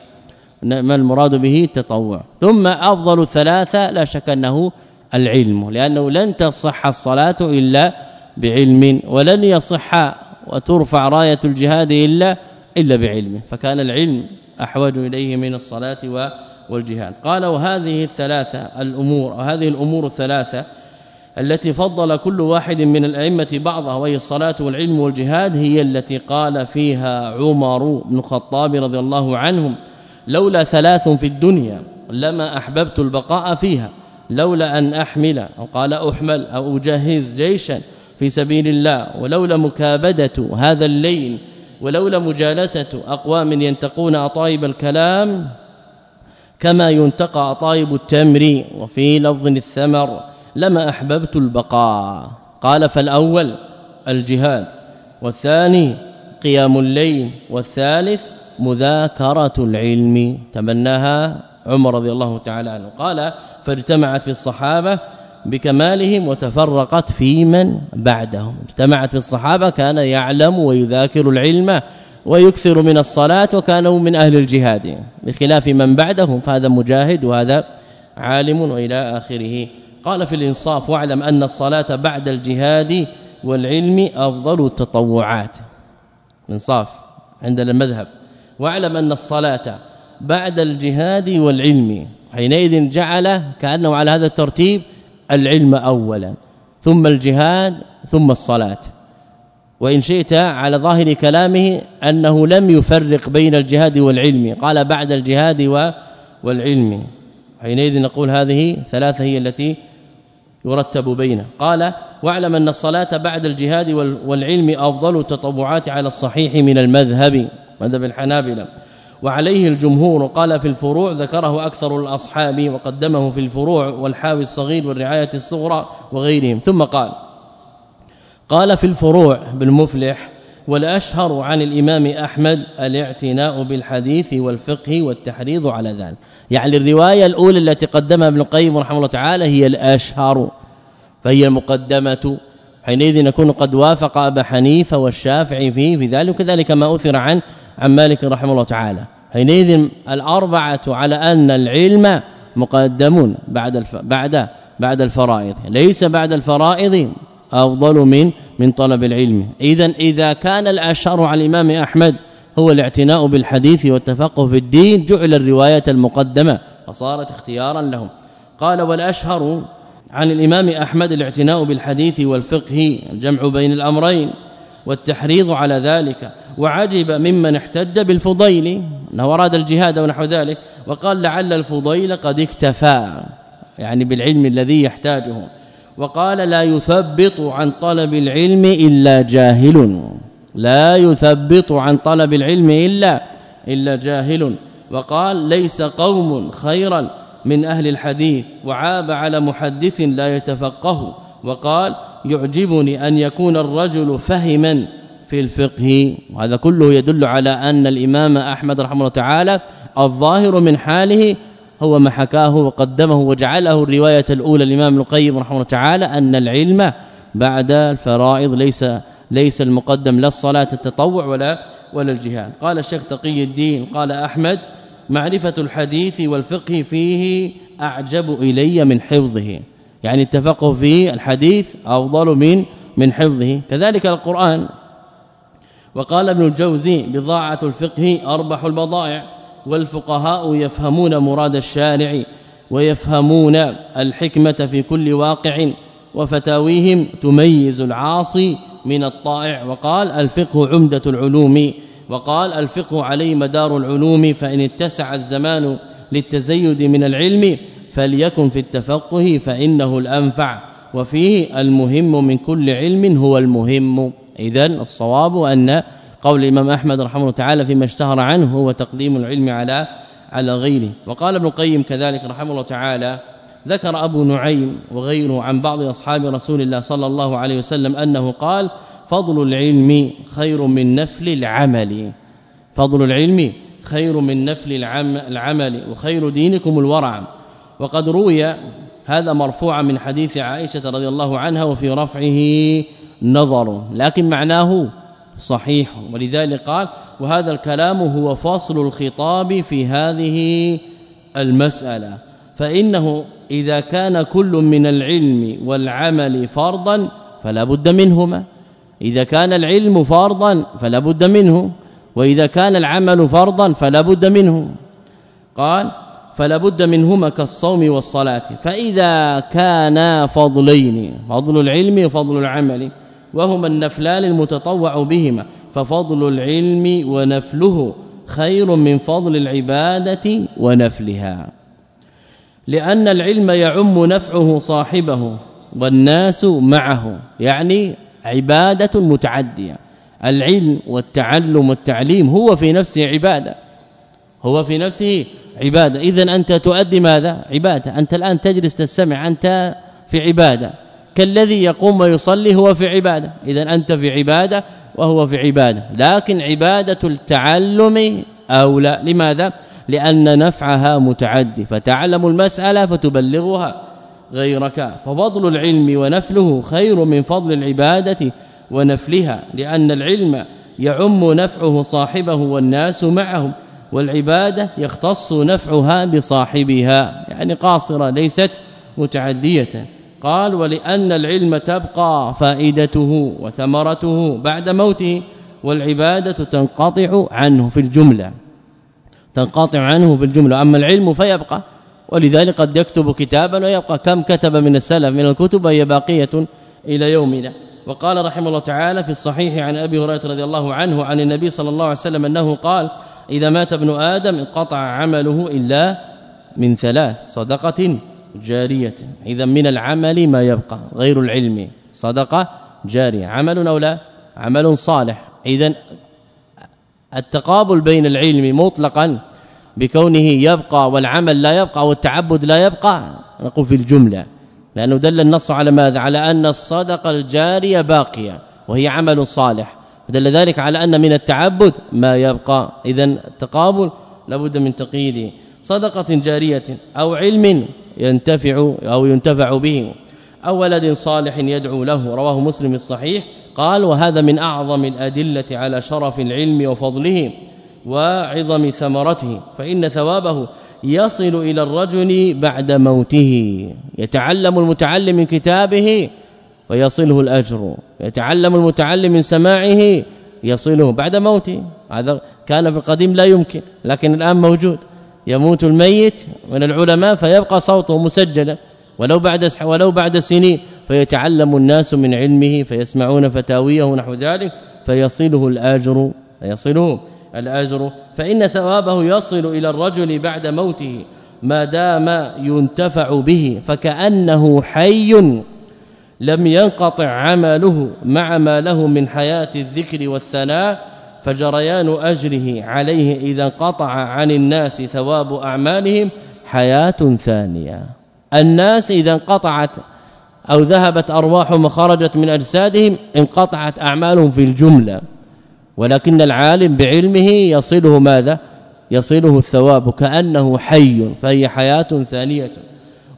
ما المراد به التطوع. ثم أفضل الثلاثه لا شك أنه العلم لأنه لن تصح الصلاة إلا بعلم ولن يصح وترفع راية الجهاد إلا إلا بعلمه فكان العلم أحوج إليه من الصلاة والجهاد. قال وهذه الثلاثة الأمور وهذه الأمور الثلاثة التي فضل كل واحد من الأئمة بعضها وهي الصلاة والعلم والجهاد هي التي قال فيها عمر بن الخطاب رضي الله عنهم لولا ثلاث في الدنيا لما أحببت البقاء فيها لولا أن أحمل أو قال أحمل أو أجهز جيشا في سبيل الله ولولا مكابدة هذا الليل ولولا مجالسة أقوام ينتقون أطايب الكلام كما ينتقى أطايب التمر وفي لفظ الثمر لما أحببت البقاء. قال فالأول الجهاد والثاني قيام الليل والثالث مذاكرة العلم. تمناها عمر رضي الله تعالى عنه. قال فاجتمعت في الصحابة بكمالهم وتفرقت في من بعدهم. اجتمعت في الصحابة كان يعلم ويذاكر العلم ويكثر من الصلاة وكانوا من أهل الجهاد. بخلاف من بعدهم فهذا مجاهد وهذا عالم وإلى آخره. قال في الإنصاف واعلم أن الصلاة بعد الجهاد والعلم أفضل التطوعات. إنصاف عند المذهب واعلم أن الصلاة بعد الجهاد والعلم حينئذ جعل كأنه على هذا الترتيب العلم اولا ثم الجهاد ثم الصلاة. وإن شئت على ظاهر كلامه أنه لم يفرق بين الجهاد والعلم. قال بعد الجهاد والعلم. حينئذ نقول هذه ثلاثة هي التي يرتب بينه. قال واعلم أن الصلاة بعد الجهاد والعلم أفضل التطوعات على الصحيح من المذهب مذهب الحنابلة. وعليه الجمهور. قال في الفروع ذكره أكثر الأصحاب وقدمه في الفروع والحاوي الصغير والرعاية الصغرى وغيرهم. ثم قال قال في الفروع بالمفلح والأشهر عن الإمام أحمد الاعتناء بالحديث والفقه والتحريض على ذلك. يعني الرواية الأولى التي قدمها ابن القيم رحمه الله تعالى هي الأشهر. فهي المقدمة حينئذ نكون قد وافق أبا حنيفة والشافعي فيه في ذلك وكذلك ما أثر عن عن مالك رحمه الله تعالى. حينئذ الأربعة على أن العلم مقدم بعد الف... بعد بعد الفرائض. ليس بعد الفرائض أفضل من من طلب العلم. اذا إذا كان الأشهر على الإمام أحمد هو الاعتناء بالحديث والتفقه في الدين جعل الرواية المقدمة فصارت اختيارا لهم. قال والأشهر عن الإمام أحمد الاعتناء بالحديث والفقه الجمع بين الأمرين والتحريض على ذلك وعجب ممن احتج بالفضيل إنه أراد الجهاد ونحو ذلك وقال لعل الفضيل قد اكتفى يعني بالعلم الذي يحتاجه وقال لا يثبط عن طلب العلم إلا جاهل لا يثبط عن طلب العلم إلا إلا جاهل وقال ليس قوم خيرا من أهل الحديث وعاب على محدث لا يتفقه وقال يعجبني أن يكون الرجل فهما في الفقه. وهذا كله يدل على أن الإمام أحمد رحمه الله تعالى الظاهر من حاله هو ما حكاه وقدمه وجعله الرواية الأولى الإمام القيم رحمه الله تعالى أن العلم بعد الفرائض ليس ليس المقدم لا الصلاة التطوع ولا ولا الجهاد. قال الشيخ تقي الدين قال أحمد معرفة الحديث والفقه فيه أعجب إلي من حفظه. يعني التفقه في الحديث أفضل من من حفظه. كذلك القرآن. وقال ابن الجوزي بضاعة الفقه أربح البضائع والفقهاء يفهمون مراد الشارع ويفهمون الحكمة في كل واقع وفتاويهم تميز العاصي من الطائع. وقال الفقه عمدة العلوم وقال الفقه عليه مدار العلوم فإن اتسع الزمان للتزيد من العلم فليكن في التفقه فإنه الأنفع وفيه المهم من كل علم هو المهم. اذا الصواب أن قول الإمام أحمد رحمه الله تعالى فيما اشتهر عنه هو تقديم العلم على على غيره. وقال ابن القيم كذلك رحمه الله تعالى ذكر أبو نعيم وغيره عن بعض أصحاب رسول الله صلى الله عليه وسلم أنه قال فضل العلم خير من نفل العمل. فضل العلم خير من نفل العمل وخير دينكم الورع. وقد روي هذا مرفوعا من حديث عائشة رضي الله عنها وفي رفعه نظر لكن معناه صحيح. ولذلك قال وهذا الكلام هو فصل الخطاب في هذه المسألة. فإنه إذا كان كل من العلم والعمل فرضا فلا بد منهما. إذا كان العلم فرضا فلا بد منه وإذا كان العمل فرضا فلا بد منه. قال فلا بد منهما كالصوم والصلاة. فإذا كانا فضلين فضل العلم وفضل العمل وهما النفلان المتطوع بهما ففضل العلم ونفله خير من فضل العبادة ونفلها. لأن العلم يعم نفعه صاحبه والناس معه يعني عبادة متعدية. العلم والتعلم والتعليم هو في نفسه عبادة. هو في نفسه عبادة. اذا أنت تؤدي ماذا؟ عبادة. أنت الآن تجلس تستمع. أنت في عبادة. كالذي يقوم ويصلي هو في عبادة. اذا أنت في عبادة وهو في عبادة. لكن عبادة التعلم أولى. لماذا؟ لأن نفعها متعدي. فتعلم المسألة فتبلغها. غيرك. ففضل العلم ونفله خير من فضل العبادة ونفلها لأن العلم يعم نفعه صاحبه والناس معهم والعبادة يختص نفعها بصاحبها. يعني قاصرة ليست متعدية. قال ولأن العلم تبقى فائدته وثمرته بعد موته والعبادة تنقطع عنه في الجملة. تنقطع عنه في الجملة. أما العلم فيبقى. ولذلك قد يكتب كتابا ويبقى كم كتب من السلف من الكتب هي باقية إلى يومنا. وقال رحمه الله تعالى في الصحيح عن أبي هريرة رضي الله عنه عن النبي صلى الله عليه وسلم أنه قال إذا مات ابن آدم انقطع عمله إلا من ثلاث صدقة جارية. إذا من العمل ما يبقى غير العلم. صدقة جارية. عمل أو لا؟ عمل صالح. اذا التقابل بين العلم مطلقا بكونه يبقى والعمل لا يبقى والتعبد لا يبقى. نقول في الجملة لأنه دل النص على ماذا؟ على أن الصدقه الجارية باقية وهي عمل صالح. دل ذلك على أن من التعبد ما يبقى. اذا التقابل لابد من تقييده صدقة جارية أو علم ينتفع أو ينتفع به. أو ولد صالح يدعو له رواه مسلم الصحيح قال وهذا من أعظم الأدلة على شرف العلم وفضله. وعظم ثمرته فإن ثوابه يصل إلى الرجل بعد موته. يتعلم المتعلم من كتابه ويصله الأجر. يتعلم المتعلم من سماعه يصله بعد موته. هذا كان في القديم لا يمكن لكن الآن موجود. يموت الميت من العلماء فيبقى صوته مسجلا. ولو بعد ولو بعد سنين فيتعلم الناس من علمه فيسمعون فتاويه نحو ذلك فيصله الأجر يصله الأجر فإن ثوابه يصل إلى الرجل بعد موته ما دام ينتفع به فكأنه حي لم ينقطع عمله مع ما له من حياة الذكر والثناء فجريان أجره عليه إذا انقطع عن الناس ثواب أعمالهم حياة ثانية. الناس إذا انقطعت أو ذهبت أرواحهم وخرجت من أجسادهم انقطعت أعمالهم في الجملة. ولكن العالم بعلمه يصله ماذا؟ يصله الثواب كأنه حي فهي حياة ثانية.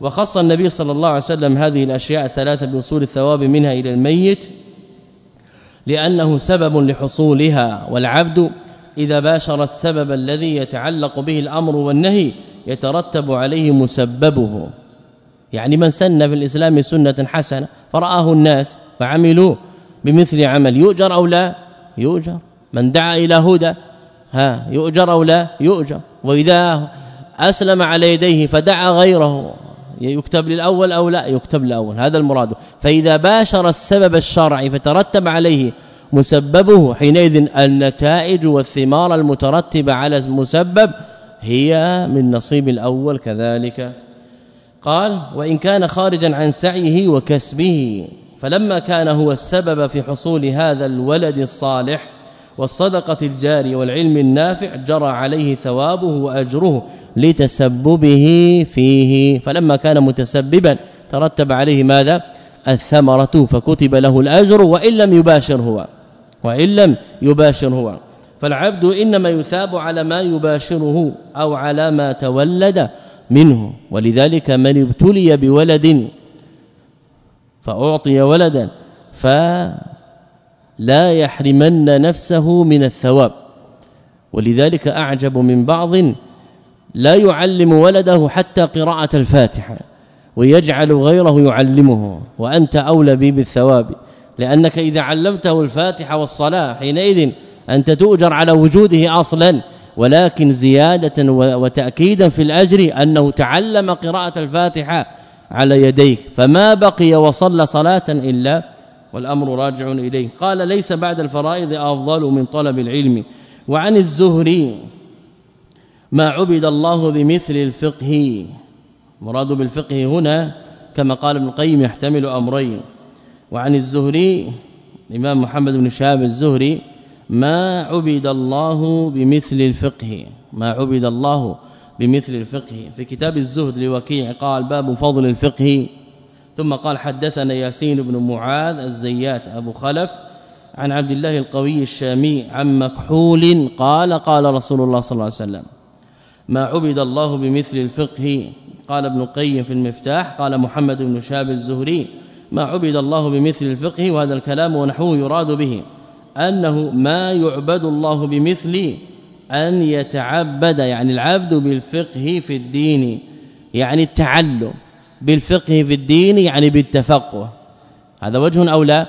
وخص النبي صلى الله عليه وسلم هذه الأشياء الثلاثة بوصول الثواب منها إلى الميت لأنه سبب لحصولها. والعبد إذا باشر السبب الذي يتعلق به الأمر والنهي يترتب عليه مسببه. يعني من سن في الإسلام سنة حسنة فرآه الناس فعملوا بمثل عمل يؤجر أو لا؟ يؤجر. من دعا إلى هدى ها يؤجر أو لا؟ يؤجر. وإذا أسلم على يديه فدعا غيره. يكتب للأول أو لا؟ يكتب الأول هذا المراد. فإذا باشر السبب الشرعي فترتب عليه مسببه حينئذ النتائج والثمار المترتبه على المسبب هي من نصيب الأول كذلك. قال وإن كان خارجا عن سعيه وكسبه فلما كان هو السبب في حصول هذا الولد الصالح والصدقة الجارية والعلم النافع جرى عليه ثوابه وأجره لتسببه فيه. فلما كان متسببا ترتب عليه ماذا؟ الثمرة فكتب له الأجر وإن لم يباشر هو وإن لم يباشر هو. فالعبد إنما يثاب على ما يباشره أو على ما تولد منه. ولذلك من ابتلي بولد فأعطي ولدا فلا يحرمن نفسه من الثواب. ولذلك أعجب من بعض لا يعلم ولده حتى قراءة الفاتحة ويجعل غيره يعلمه وأنت أولى به بالثواب لأنك إذا علمته الفاتحة والصلاة حينئذ أنت تؤجر على وجوده أصلا ولكن زيادة وتأكيدا في الأجر أنه تعلم قراءة الفاتحة على يديك. فما بقي وصلى صلاة إلا والأمر راجع إليه. قال ليس بعد الفرائض أفضل من طلب العلم. وعن الزهري ما عبد الله بمثل الفقه. مراد بالفقه هنا كما قال ابن القيم يحتمل أمرين. وعن الزهري الإمام محمد بن شهاب الزهري ما عبد الله بمثل الفقه. ما عبد الله بمثل الفقه. في كتاب الزهد لوكيع قال باب فضل الفقه. ثم قال حدثنا ياسين بن معاذ الزيات أبو خلف عن عبد الله القوي الشامي عن مكحول قال قال رسول الله صلى الله عليه وسلم ما عبد الله بمثل الفقه قال ابن القيم في المفتاح قال محمد بن شاب الزهري ما عبد الله بمثل الفقه وهذا الكلام ونحوه يراد به أنه ما يعبد الله بمثل أن يتعبد يعني العبد بالفقه في الدين يعني التعلم بالفقه في الدين يعني بالتفقه. هذا وجه أو لا؟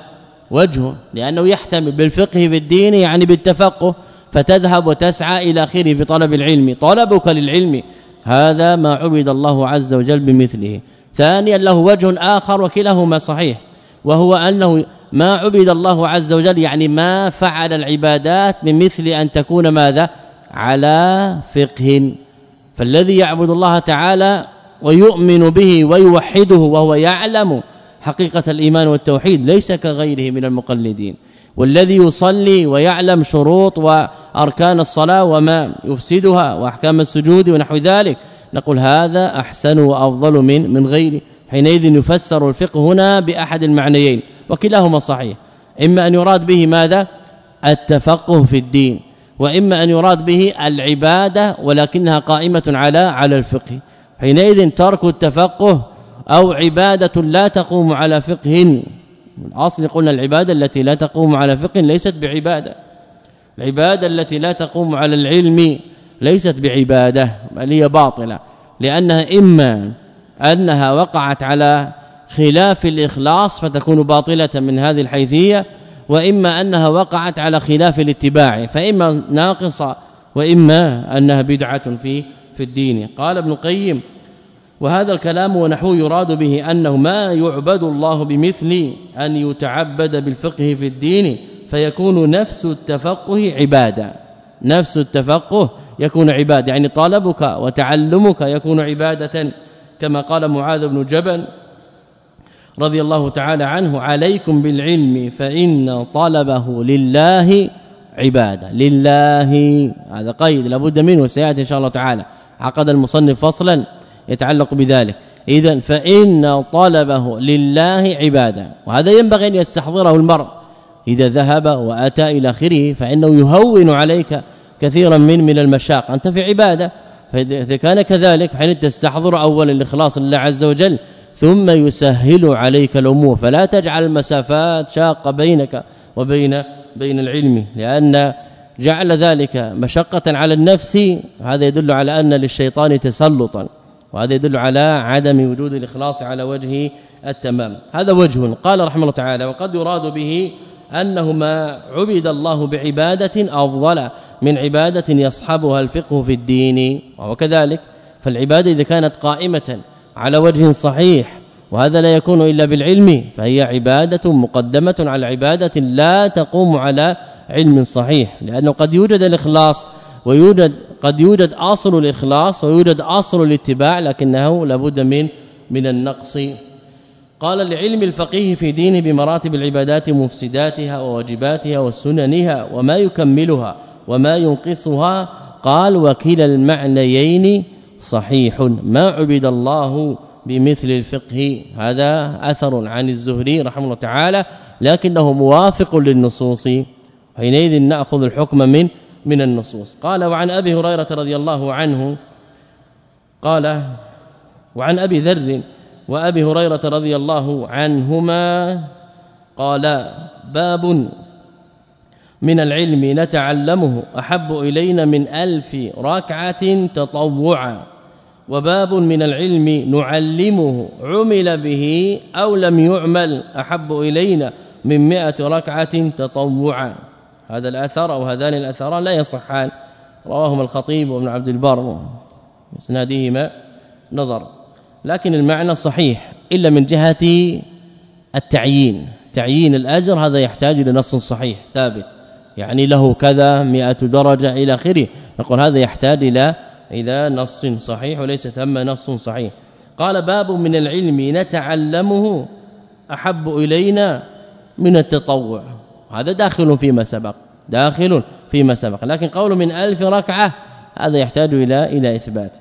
وجه لأنه يحتمل بالفقه في الدين يعني بالتفقه فتذهب وتسعى إلى اخره في طلب العلم. طلبك للعلم هذا ما عبد الله عز وجل بمثله. ثانيا له وجه آخر وكلاهما صحيح وهو أنه ما عبد الله عز وجل يعني ما فعل العبادات بمثل أن تكون ماذا؟ على فقه. فالذي يعبد الله تعالى ويؤمن به ويوحده وهو يعلم حقيقة الإيمان والتوحيد ليس كغيره من المقلدين. والذي يصلي ويعلم شروط وأركان الصلاة وما يفسدها وأحكام السجود ونحو ذلك نقول هذا أحسن وأفضل من من غيره حينئذ يفسر الفقه هنا بأحد المعنيين وكلاهما صحيح. إما أن يراد به ماذا؟ التفقه في الدين وإما أن يراد به العبادة ولكنها قائمة على على الفقه. حينئذ ترك التفقه أو عبادة لا تقوم على فقه. الأصل قلنا العبادة التي لا تقوم على فقه ليست بعبادة. العبادة التي لا تقوم على العلم ليست بعبادة بل هي باطلة لأنها إما أنها وقعت على خلاف الإخلاص فتكون باطلة من هذه الحيثية وإما أنها وقعت على خلاف الاتباع فإما ناقصة وإما أنها بدعة في في الدين. قال ابن قيم وهذا الكلام ونحو يراد به أنه ما يعبد الله بمثل أن يتعبد بالفقه في الدين فيكون نفس التفقه عبادة. نفس التفقه يكون عبادة. يعني طلبك وتعلمك يكون عبادة. كما قال معاذ بن جبل رضي الله تعالى عنه عليكم بالعلم فإن طلبه لله عبادة. لله هذا قيد لابد منه سيأتي إن شاء الله تعالى. عقد المصنف فصلا يتعلق بذلك. اذا فإن طلبه لله عبادة وهذا ينبغي أن يستحضره المرء. إذا ذهب وأتى إلى آخره فإنه يهون عليك كثيرا من من المشاق. أنت في عبادة فإذا كان كذلك فحين تستحضر اولا الإخلاص لله عز وجل ثم يسهل عليك الأمور. فلا تجعل المسافات شاقة بينك وبين بين العلم لأن جعل ذلك مشقة على النفس هذا يدل على أن للشيطان تسلطا وهذا يدل على عدم وجود الإخلاص على وجه التمام. هذا وجه قال رحمه الله تعالى وقد يراد به انه ما عبد الله بعبادة أفضل من عبادة يصحبها الفقه في الدين وهو كذلك. فالعبادة إذا كانت قائمة على وجه صحيح وهذا لا يكون إلا بالعلم فهي عبادة مقدمة على عبادة لا تقوم على علم صحيح لأنه قد يوجد الإخلاص ويوجد قد يوجد أصل الإخلاص ويوجد أصل الاتباع لكنه لابد من من النقص. قال لعلم الفقيه في دينه بمراتب العبادات مفسداتها وواجباتها وسننها وما يكملها وما ينقصها قال وكلا المعنيين صحيح. ما عبد الله بمثل الفقه. هذا أثر عن الزهري رحمه الله تعالى لكنه موافق للنصوص. حينئذ نأخذ الحكم من من النصوص. قال وعن أبي هريرة رضي الله عنه قال وعن أبي ذر وأبي هريرة رضي الله عنهما قال باب من العلم نتعلمه أحب إلينا من ألف ركعة تطوعا وباب من العلم نعلمه عمل به أو لم يعمل أحب إلينا من مئة ركعة تطوعا. هذا الأثر أو هذان الأثران لا يصحان. رواهما الخطيب وابن عبد البر اسنادهما نظر. لكن المعنى صحيح إلا من جهة التعيين. تعيين الأجر هذا يحتاج إلى نص صحيح ثابت. يعني له كذا 100 درجة إلى آخره. نقول هذا يحتاج إلى إلى نص صحيح وليس ثم نص صحيح. قال باب من العلم نتعلمه أحب إلينا من التطوع. هذا داخل فيما سبق داخل فيما سبق لكن قول من ألف ركعة هذا يحتاج إلى إلى إثبات.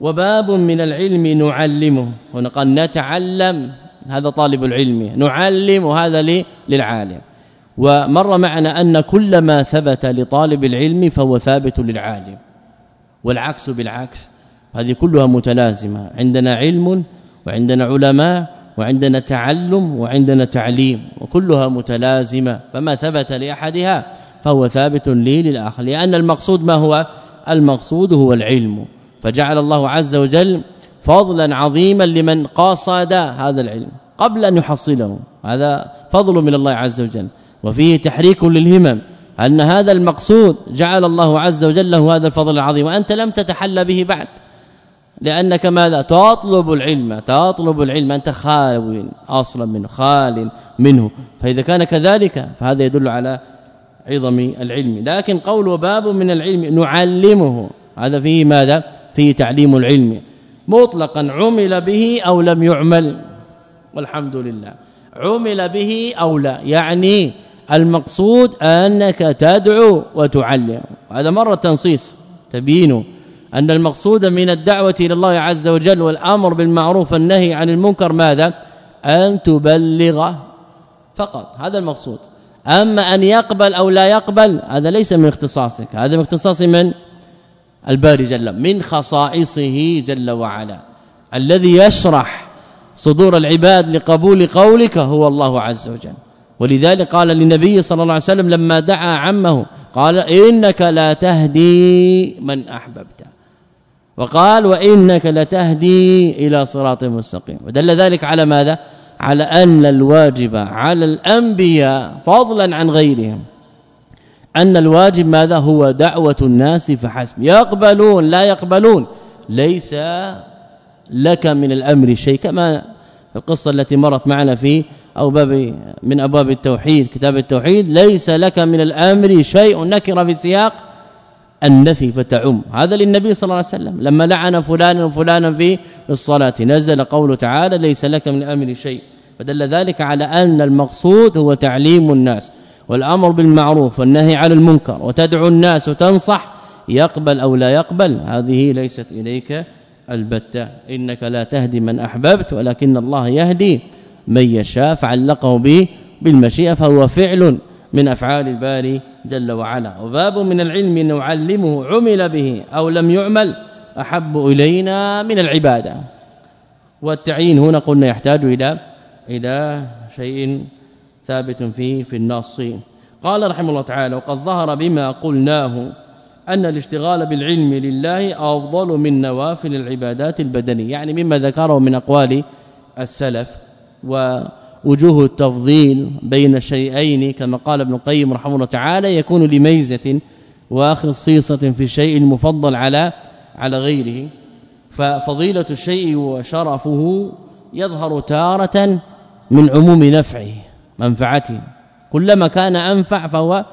وباب من العلم نعلمه هنا قال نتعلم هذا طالب العلم نعلم هذا للعالم. ومر معنا أن كل ما ثبت لطالب العلم فهو ثابت للعالم والعكس بالعكس هذه كلها متلازمة عندنا علم وعندنا علماء وعندنا تعلم وعندنا تعليم وكلها متلازمة فما ثبت لأحدها فهو ثابت لي للآخر لأن المقصود ما هو؟ المقصود هو العلم. فجعل الله عز وجل فضلا عظيما لمن قاصد هذا العلم قبل أن يحصله. هذا فضل من الله عز وجل. وفيه تحريك للهمم أن هذا المقصود جعل الله عز وجل له هذا الفضل العظيم وأنت لم تتحلى به بعد. لأنك ماذا؟ تطلب العلم تطلب العلم أنت خال أصلا منه خال منه. فإذا كان كذلك فهذا يدل على عظم العلم. لكن قول باب من العلم نعلمه هذا فيه ماذا؟ فيه تعليم العلم. مطلقا عمل به أو لم يعمل. والحمد لله. عمل به أو لا. يعني المقصود أنك تدعو وتعلم. هذا مرة تنصيص تبين أن المقصود من الدعوة إلى الله عز وجل والأمر بالمعروف والنهي عن المنكر ماذا؟ أن تبلغ فقط. هذا المقصود. أما أن يقبل أو لا يقبل هذا ليس من اختصاصك. هذا من اختصاص من؟ الباري جل من خصائصه جل وعلا. الذي يشرح صدور العباد لقبول قولك هو الله عز وجل. ولذلك قال للنبي صلى الله عليه وسلم لما دعا عمه قال إنك لا تهدي من أحببت. وقال وإنك لتهدي إلى صراط مستقيم. ودل ذلك على ماذا؟ على أن الواجب على الأنبياء فضلا عن غيرهم. أن الواجب ماذا؟ هو دعوة الناس فحسب يقبلون لا يقبلون. ليس لك من الأمر شيء كما القصة التي مرت معنا في أو باب من أبواب التوحيد كتاب التوحيد. ليس لك من الأمر شيء نكر في سياق النفي فتعم. هذا للنبي صلى الله عليه وسلم. لما لعن فلان وفلانا في الصلاة نزل قوله تعالى ليس لك من أمر شيء. فدل ذلك على أن المقصود هو تعليم الناس والأمر بالمعروف والنهي عن المنكر وتدعو الناس وتنصح يقبل أو لا يقبل هذه ليست إليك البتة. إنك لا تهدي من أحببت ولكن الله يهدي من يشاء. فعلقه به بالمشيئة فهو فعل من أفعال الباري جل وعلا. وباب من العلم نعلمه عمل به أو لم يعمل أحب إلينا من العبادة. والتعيين هنا قلنا يحتاج إلى إلى شيء ثابت فيه في النص. قال رحمه الله تعالى وقد ظهر بما قلناه أن الاشتغال بالعلم لله أفضل من نوافل العبادات البدنية. يعني مما ذكره من أقوال السلف ووجوه التفضيل بين الشيئين كما قال ابن القيم رحمه الله تعالى يكون لميزة وخصيصه في الشيء المفضل على على غيره. ففضيلة الشيء وشرفه يظهر تارة من عموم نفعه منفعته. كلما كان أنفع فهو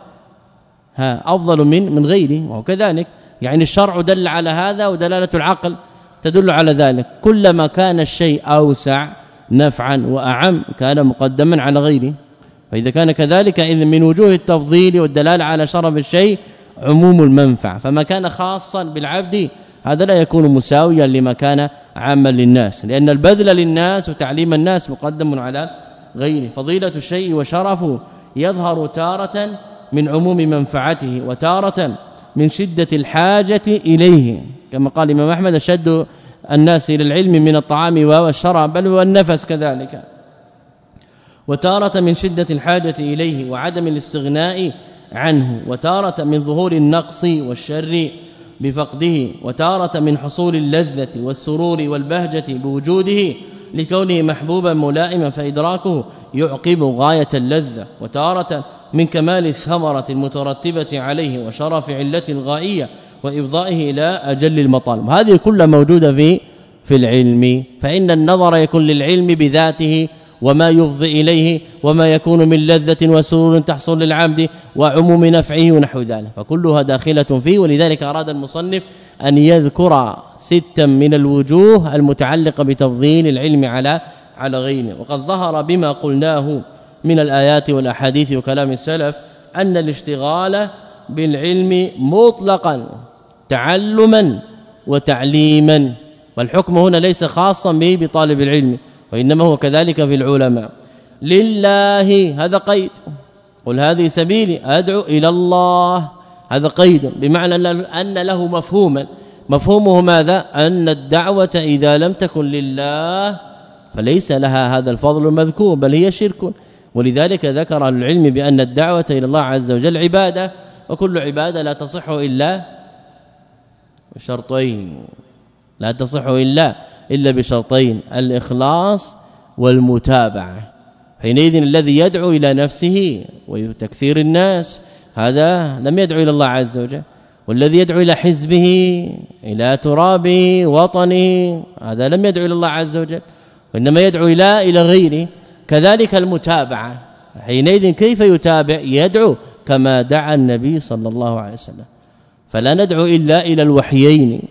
ها أفضل من من غيره وكذلك يعني الشرع دل على هذا ودلالة العقل تدل على ذلك. كلما كان الشيء أوسع نفعا وأعم كان مقدما على غيره. فإذا كان كذلك اذا من وجوه التفضيل والدلالة على شرف الشيء عموم المنفع فما كان خاصا بالعبد هذا لا يكون مساويا لما كان عاما للناس. لأن البذل للناس وتعليم الناس مقدم على غيره. فضيلة الشيء وشرفه يظهر تارة من عموم منفعته وتارة من شدة الحاجة إليه. كما قال الإمام أحمد أشد الناس إلى العلم من الطعام والشراب بل والنفس كذلك. وتارة من شدة الحاجة إليه وعدم الاستغناء عنه وتارة من ظهور النقص والشر بفقده وتارة من حصول اللذة والسرور والبهجة بوجوده لكونه محبوبا ملائما فإدراكه يعقب غاية اللذة. وتارة من كمال الثمرة المترتبة عليه وشرف علة الغائية وافضائه إلى أجل المطالب. هذه كلها موجودة في في العلم. فإن النظر يكون للعلم بذاته وما يفضي إليه وما يكون من لذة وسرور تحصل للعبد وعموم نفعه ونحو ذلك. فكلها داخلة فيه. ولذلك أراد المصنف أن يذكر ستا من الوجوه المتعلقة بتفضيل العلم على على غيره. وقد ظهر بما قلناه من الآيات والأحاديث وكلام السلف أن الاشتغال بالعلم مطلقا. تعلما وتعليما. والحكم هنا ليس خاصا به بطالب العلم وإنما هو كذلك في العلماء. لله هذا قيد. قل هذه سبيلي أدعو إلى الله. هذا قيد بمعنى أن له مفهوما. مفهومه ماذا؟ أن الدعوة إذا لم تكن لله فليس لها هذا الفضل المذكور بل هي شرك. ولذلك ذكر العلم بأن الدعوة إلى الله عز وجل عبادة وكل عبادة لا تصح إلا بشرطين لا تصح إلا إلا بشرطين الإخلاص والمتابعة. حينئذ الذي يدعو إلى نفسه وتكثير الناس هذا لم يدعو إلى الله عز وجل والذي يدعو إلى حزبه إلى ترابه وطنه هذا لم يدعو إلى الله عز وجل وإنما يدعو إلى إلى غيره. كذلك المتابعة. حينئذ كيف يتابع؟ يدعو كما دعا النبي صلى الله عليه وسلم. فلا ندعو إلا إلى الوحيين.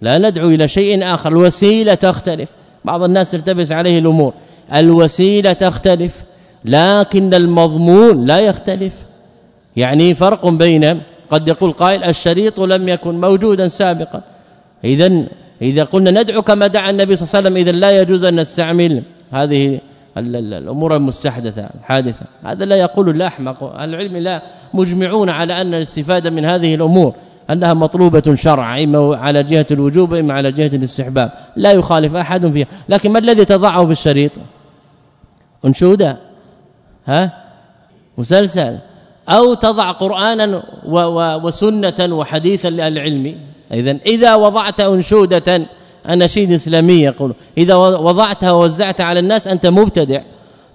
لا ندعو إلى شيء آخر. الوسيلة تختلف. بعض الناس تلتبس عليه الأمور. الوسيلة تختلف. لكن المضمون لا يختلف. يعني فرق بين قد يقول قائل الشريط لم يكن موجودا سابقا. اذا إذا قلنا ندعو كما دعا النبي صلى الله عليه وسلم اذا لا يجوز أن نستعمل هذه الأمور المستحدثة الحادثة. هذا لا يقول لا احمق العلم لا. مجمعون على أن الاستفادة من هذه الأمور. أنها مطلوبة شرعا إما على جهة الوجوب إما على جهة الاستحباب. لا يخالف أحد فيها. لكن ما الذي تضعه في الشريط؟ أنشودة ها؟ مسلسل. أو تضع قرانا وسنة وحديثا للعلم. اذا إذا وضعت أنشودة اناشيد اسلاميه يقول. إذا وضعتها ووزعت على الناس أنت مبتدع.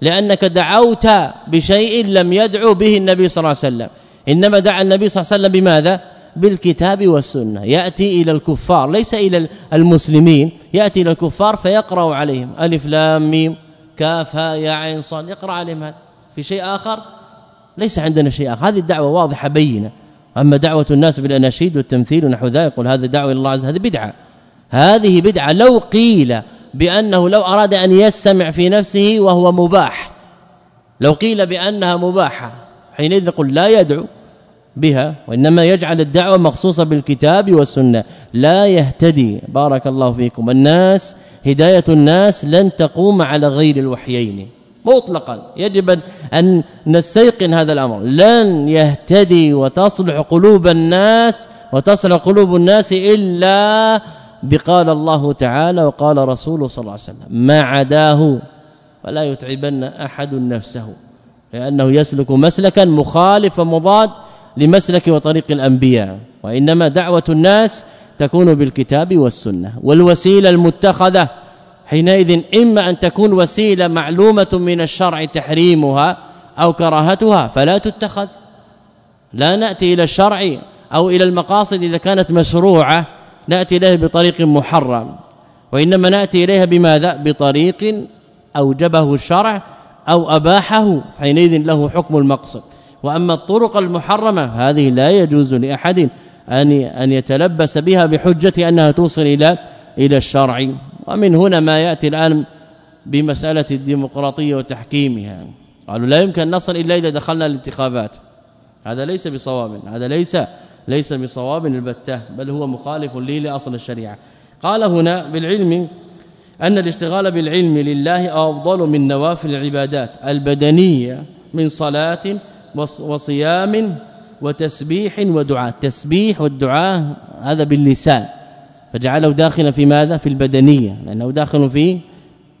لأنك دعوت بشيء لم يدعو به النبي صلى الله عليه وسلم. إنما دعا النبي صلى الله عليه وسلم بماذا؟ بالكتاب والسنة. يأتي إلى الكفار ليس إلى المسلمين. يأتي إلى الكفار فيقرأ عليهم. ألف لام ميم. كاف يا عين صاد. يقرأ عليهم هذا. في شيء آخر؟ ليس عندنا شيء آخر. هذه الدعوة واضحة بينة. أما دعوة الناس بالأناشيد والتمثيل ونحو ذلك يقول هذا دعوة إلى الله عز هذه بدعة. هذه بدعة. لو قيل بأنه لو أراد أن يستمع في نفسه وهو مباح لو قيل بأنها مباحة حينئذ نقول لا يدعو. بها وإنما يجعل الدعوة مخصوصة بالكتاب والسنة. لا يهتدي بارك الله فيكم. الناس هداية الناس لن تقوم على غير الوحيين. مطلقا. يجب أن نستيقن هذا الأمر. لن يهتدي وتصلح قلوب الناس وتصلح قلوب الناس إلا بقال الله تعالى وقال رسوله صلى الله عليه وسلم. ما عداه فلا يتعبن أحد نفسه لأنه يسلك مسلكا مخالف مضاد لمسلك وطريق الأنبياء وإنما دعوة الناس تكون بالكتاب والسنة. والوسيلة المتخذة حينئذ إما أن تكون وسيلة معلومة من الشرع تحريمها أو كراهتها فلا تتخذ. لا نأتي إلى الشرع أو إلى المقاصد إذا كانت مشروعة نأتي إليها بطريق محرم. وإنما نأتي إليها بماذا؟ بطريق أوجبه الشرع أو أباحه حينئذ له حكم المقصد. وأما الطرق المحرمة هذه لا يجوز لأحد أن أن يتلبس بها بحجة أنها توصل إلى إلى الشرع. ومن هنا ما يأتي الآن بمسألة الديمقراطية وتحكيمها. قالوا لا يمكن نصل إلا إذا دخلنا الانتخابات. هذا ليس بصواب هذا ليس ليس بصواب البتة بل هو مخالف لي لأصل الشريعة. قال هنا بالعلم أن الاشتغال بالعلم لله أفضل من نوافل العبادات البدنية من صلاة وصيام وتسبيح ودعاء. التسبيح والدعاء هذا باللسان. فجعله داخلا في ماذا؟ في البدنية لأنه داخل في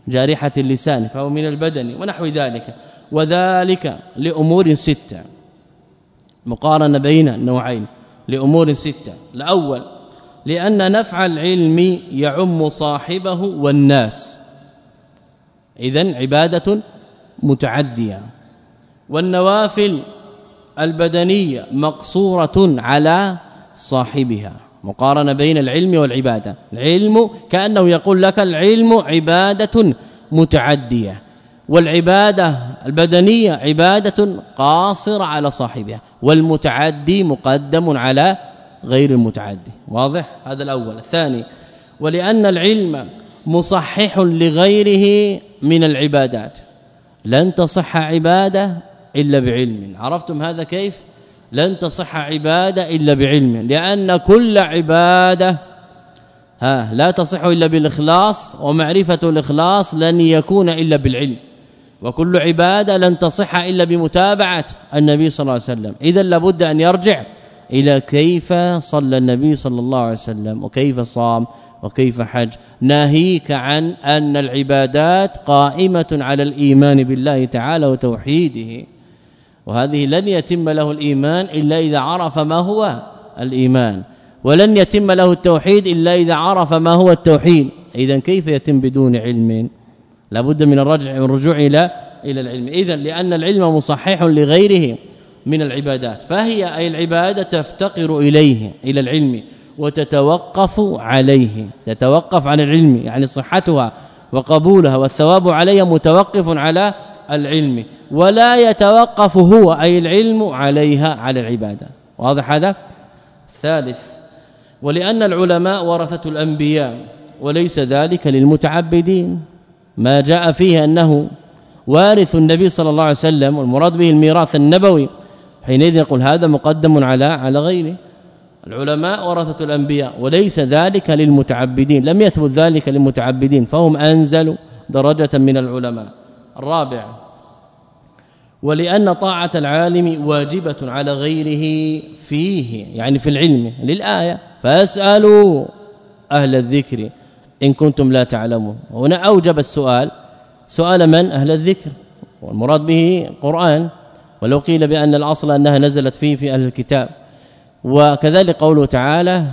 جارحة اللسان فهو من البدن ونحو ذلك. وذلك لأمور ستة. مقارنة بين النوعين لأمور ستة. الأول لأن نفع العلم يعم صاحبه والناس. اذا عبادة متعدية. والنوافل البدنية مقصورة على صاحبها مقارنة بين العلم والعبادة. العلم كأنه يقول لك العلم عبادة متعدية والعبادة البدنية عبادة قاصرة على صاحبها والمتعدي مقدم على غير المتعدي. واضح؟ هذا الأول. الثاني ولأن العلم مصحح لغيره من العبادات. لن تصح عبادة إلا بعلم. عرفتم هذا كيف؟ لن تصح عبادة إلا بعلم. لأن كل عبادة ها لا تصح إلا بالإخلاص ومعرفة الإخلاص لن يكون إلا بالعلم. وكل عبادة لن تصح إلا بمتابعة النبي صلى الله عليه وسلم. اذا لابد أن يرجع إلى كيف صلى النبي صلى الله عليه وسلم وكيف صام وكيف حج. ناهيك عن أن العبادات قائمة على الإيمان بالله تعالى وتوحيده. وهذه لن يتم له الإيمان إلا إذا عرف ما هو الإيمان ولن يتم له التوحيد إلا إذا عرف ما هو التوحيد. اذا كيف يتم بدون علم؟ لابد من الرجع والرجوع إلى إلى العلم. اذا لأن العلم مصحح لغيره من العبادات فهي أي العبادة تفتقر إليه إلى العلم وتتوقف عليه تتوقف على العلم يعني صحتها وقبولها والثواب عليها متوقف على العلم ولا يتوقف هو أي العلم عليها على العبادة. واضح هذا؟ ثالث ولأن العلماء ورثة الأنبياء وليس ذلك للمتعبدين. ما جاء فيه أنه وارث النبي صلى الله عليه وسلم والمراد به الميراث النبوي حينئذ يقول هذا مقدم على على غيره. العلماء ورثة الأنبياء وليس ذلك للمتعبدين. لم يثبت ذلك للمتعبدين فهم أنزلوا درجة من العلماء. الرابع. ولأن طاعة العالم واجبة على غيره فيه يعني في العلم للآية. فاسألوا أهل الذكر إن كنتم لا تعلمون. هنا أوجب السؤال سؤال من؟ أهل الذكر. والمراد به قرآن. ولو قيل بأن الأصل أنها نزلت فيه في أهل الكتاب. وكذلك قوله تعالى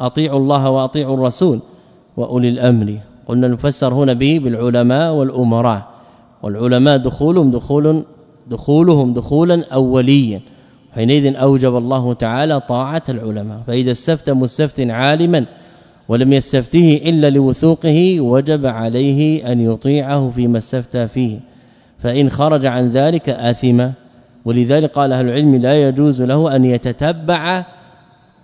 أطيعوا الله وأطيعوا الرسول وأولي الأمر. قلنا نفسر هنا به بالعلماء والأمراء. والعلماء دخولهم دخول دخولهم دخولا اوليا. حينئذ أوجب الله تعالى طاعة العلماء. فإذا استفتى مستفت عالما ولم يستفته إلا لوثوقه وجب عليه أن يطيعه فيما استفتى فيه. فإن خرج عن ذلك آثم. ولذلك قال أهل العلم لا يجوز له أن يتتبع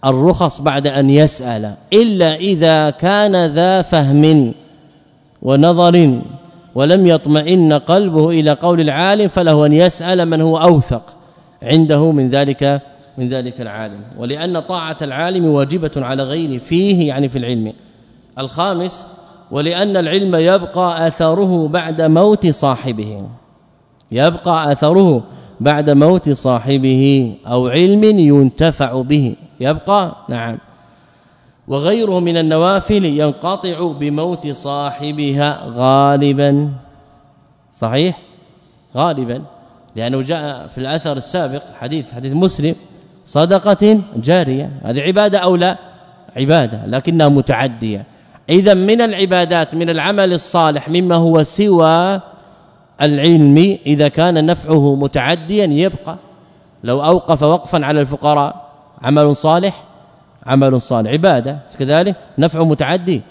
الرخص بعد أن يسأل إلا إذا كان ذا فهم. ونظر ولم يطمئن قلبه إلى قول العالم فله أن يسأل من هو أوثق عنده من ذلك من ذلك العالم. ولأن طاعة العالم واجبة على غيره فيه يعني في العلم. الخامس ولأن العلم يبقى أثره بعد موت صاحبه. يبقى أثره بعد موت صاحبه أو علم ينتفع به. يبقى نعم. وغيره من النوافل ينقطع بموت صاحبها غالبا. صحيح؟ غالبا. لأنه جاء في الأثر السابق حديث حديث مسلم صدقة جارية. هذه عبادة أو لا؟ عبادة لكنها متعدية. إذا من العبادات من العمل الصالح مما هو سوى العلم إذا كان نفعه متعديا يبقى. لو أوقف وقفا على الفقراء عمل صالح عمل صالح. عبادة كذلك نفعه متعدي.